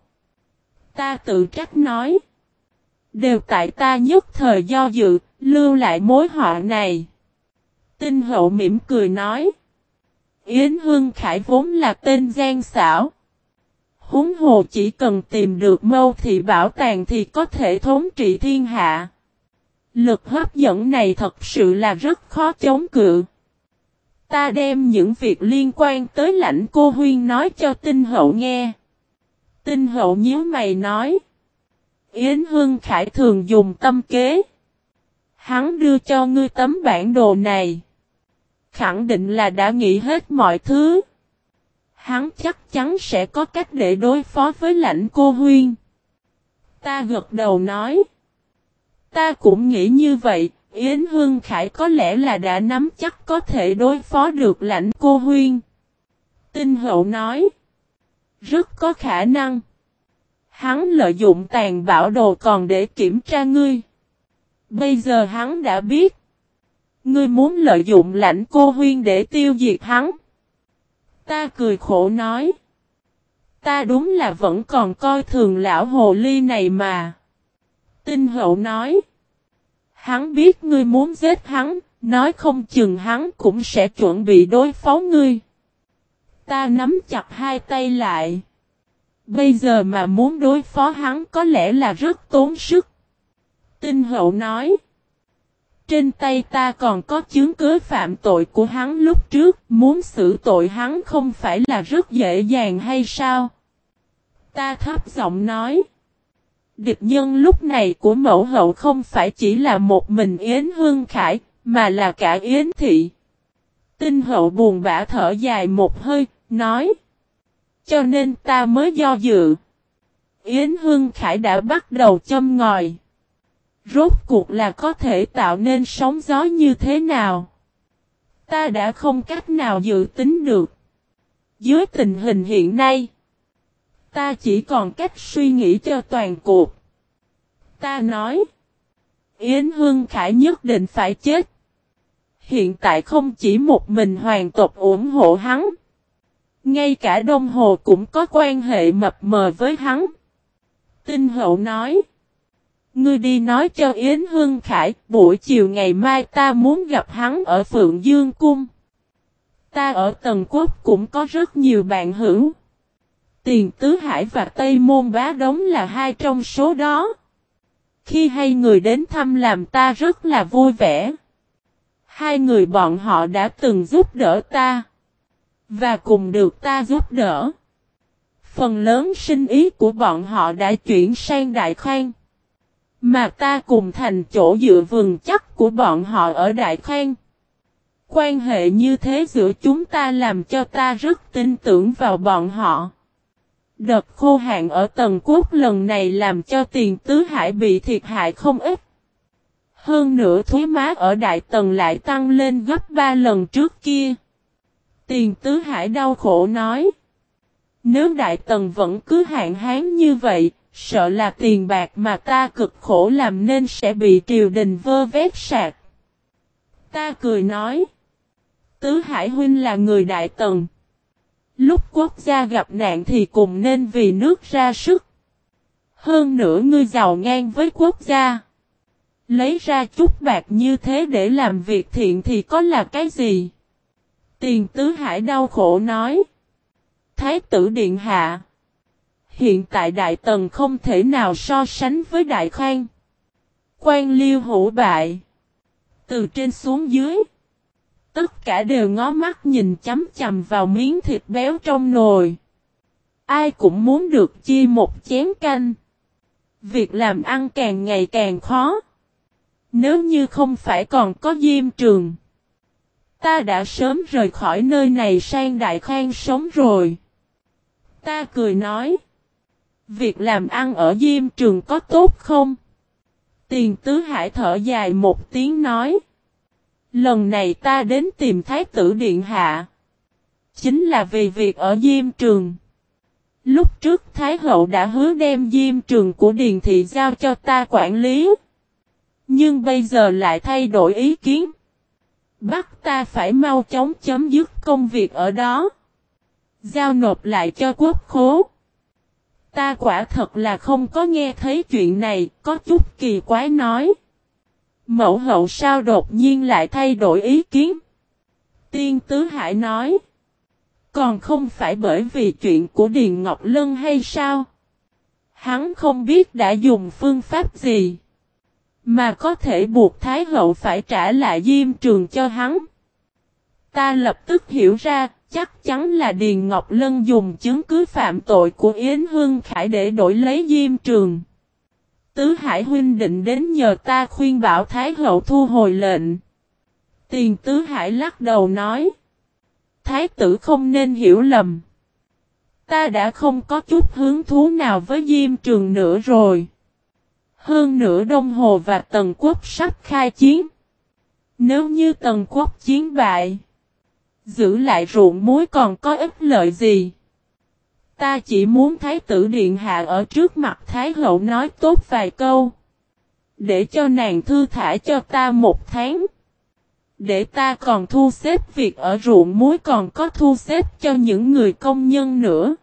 Ta tự trách nói. Đều tại ta nhất thời do dự, lưu lại mối họa này. Tinh hậu mỉm cười nói. Yến Hương Khải vốn là tên gian xảo. Húng hồ chỉ cần tìm được mâu thị bảo tàng thì có thể thống trị thiên hạ. Lực hấp dẫn này thật sự là rất khó chống cự. Ta đem những việc liên quan tới lãnh cô huyên nói cho tinh hậu nghe. Tinh hậu nhớ mày nói. Yến Hương Khải thường dùng tâm kế. Hắn đưa cho ngươi tấm bản đồ này. Khẳng định là đã nghĩ hết mọi thứ. Hắn chắc chắn sẽ có cách để đối phó với lãnh cô huyên. Ta gật đầu nói. Ta cũng nghĩ như vậy, Yến Hương Khải có lẽ là đã nắm chắc có thể đối phó được lãnh cô huyên. Tinh hậu nói. Rất có khả năng. Hắn lợi dụng tàn bảo đồ còn để kiểm tra ngươi. Bây giờ hắn đã biết. Ngươi muốn lợi dụng lãnh cô huyên để tiêu diệt hắn. Ta cười khổ nói. Ta đúng là vẫn còn coi thường lão hồ ly này mà. Tinh hậu nói. Hắn biết ngươi muốn giết hắn, nói không chừng hắn cũng sẽ chuẩn bị đối phó ngươi. Ta nắm chặt hai tay lại. Bây giờ mà muốn đối phó hắn có lẽ là rất tốn sức. Tinh hậu nói. Trên tay ta còn có chứng cứ phạm tội của hắn lúc trước, muốn xử tội hắn không phải là rất dễ dàng hay sao? Ta thấp giọng nói. Địch nhân lúc này của mẫu hậu không phải chỉ là một mình Yến Hương Khải, mà là cả Yến Thị. Tinh hậu buồn bã thở dài một hơi, nói. Cho nên ta mới do dự. Yến Hương Khải đã bắt đầu châm ngòi. Rốt cuộc là có thể tạo nên sóng gió như thế nào? Ta đã không cách nào dự tính được. Dưới tình hình hiện nay, ta chỉ còn cách suy nghĩ cho toàn cuộc. Ta nói, Yến Hương Khải nhất định phải chết. Hiện tại không chỉ một mình hoàng tộc ủng hộ hắn. Ngay cả Đông Hồ cũng có quan hệ mập mờ với hắn. Tinh hậu nói. Ngươi đi nói cho Yến Hương Khải, buổi chiều ngày mai ta muốn gặp hắn ở Phượng Dương Cung. Ta ở Tần Quốc cũng có rất nhiều bạn hữu. Tiền Tứ Hải và Tây Môn Bá Đống là hai trong số đó. Khi hay người đến thăm làm ta rất là vui vẻ. Hai người bọn họ đã từng giúp đỡ ta. Và cùng được ta giúp đỡ. Phần lớn sinh ý của bọn họ đã chuyển sang Đại Khang. Mà ta cùng thành chỗ dựa vườn chắc của bọn họ ở Đại Khang. Quan hệ như thế giữa chúng ta làm cho ta rất tin tưởng vào bọn họ. Đợt khô hạn ở tầng quốc lần này làm cho tiền tứ hải bị thiệt hại không ít. Hơn nữa thuế má ở đại tầng lại tăng lên gấp 3 lần trước kia. Tiền tứ hải đau khổ nói. Nếu đại tầng vẫn cứ hạn hán như vậy, Sợ là tiền bạc mà ta cực khổ làm nên sẽ bị triều đình vơ vét sạc. Ta cười nói. Tứ Hải Huynh là người đại tần. Lúc quốc gia gặp nạn thì cùng nên vì nước ra sức. Hơn nữa ngươi giàu ngang với quốc gia. Lấy ra chút bạc như thế để làm việc thiện thì có là cái gì? Tiền tứ hải đau khổ nói. Thái tử Điện Hạ. Hiện tại Đại Tần không thể nào so sánh với Đại Khang. Quan liêu hữu bại. Từ trên xuống dưới. Tất cả đều ngó mắt nhìn chấm chầm vào miếng thịt béo trong nồi. Ai cũng muốn được chia một chén canh. Việc làm ăn càng ngày càng khó. Nếu như không phải còn có diêm trường. Ta đã sớm rời khỏi nơi này sang Đại Khang sống rồi. Ta cười nói. Việc làm ăn ở Diêm Trường có tốt không? Tiền Tứ Hải thở dài một tiếng nói. Lần này ta đến tìm Thái tử Điện Hạ. Chính là vì việc ở Diêm Trường. Lúc trước Thái Hậu đã hứa đem Diêm Trường của Điền Thị giao cho ta quản lý. Nhưng bây giờ lại thay đổi ý kiến. Bắt ta phải mau chóng chấm dứt công việc ở đó. Giao nộp lại cho quốc khố. Ta quả thật là không có nghe thấy chuyện này, có chút kỳ quái nói. Mẫu hậu sao đột nhiên lại thay đổi ý kiến? Tiên Tứ Hải nói. Còn không phải bởi vì chuyện của Điền Ngọc Lân hay sao? Hắn không biết đã dùng phương pháp gì. Mà có thể buộc Thái Hậu phải trả lại Diêm Trường cho hắn. Ta lập tức hiểu ra, chắc chắn là Điền Ngọc Lân dùng chứng cứ phạm tội của Yến Hương Khải để đổi lấy Diêm Trường. Tứ Hải Huynh định đến nhờ ta khuyên bảo Thái Hậu thu hồi lệnh. Tiền Tứ Hải lắc đầu nói. Thái tử không nên hiểu lầm. Ta đã không có chút hứng thú nào với Diêm Trường nữa rồi. Hơn nữa Đông Hồ và Tần Quốc sắp khai chiến. Nếu như Tần Quốc chiến bại, giữ lại ruộng muối còn có ích lợi gì? Ta chỉ muốn Thái tử Điện Hạ ở trước mặt Thái Hậu nói tốt vài câu. Để cho nàng thư thả cho ta một tháng. Để ta còn thu xếp việc ở ruộng muối còn có thu xếp cho những người công nhân nữa.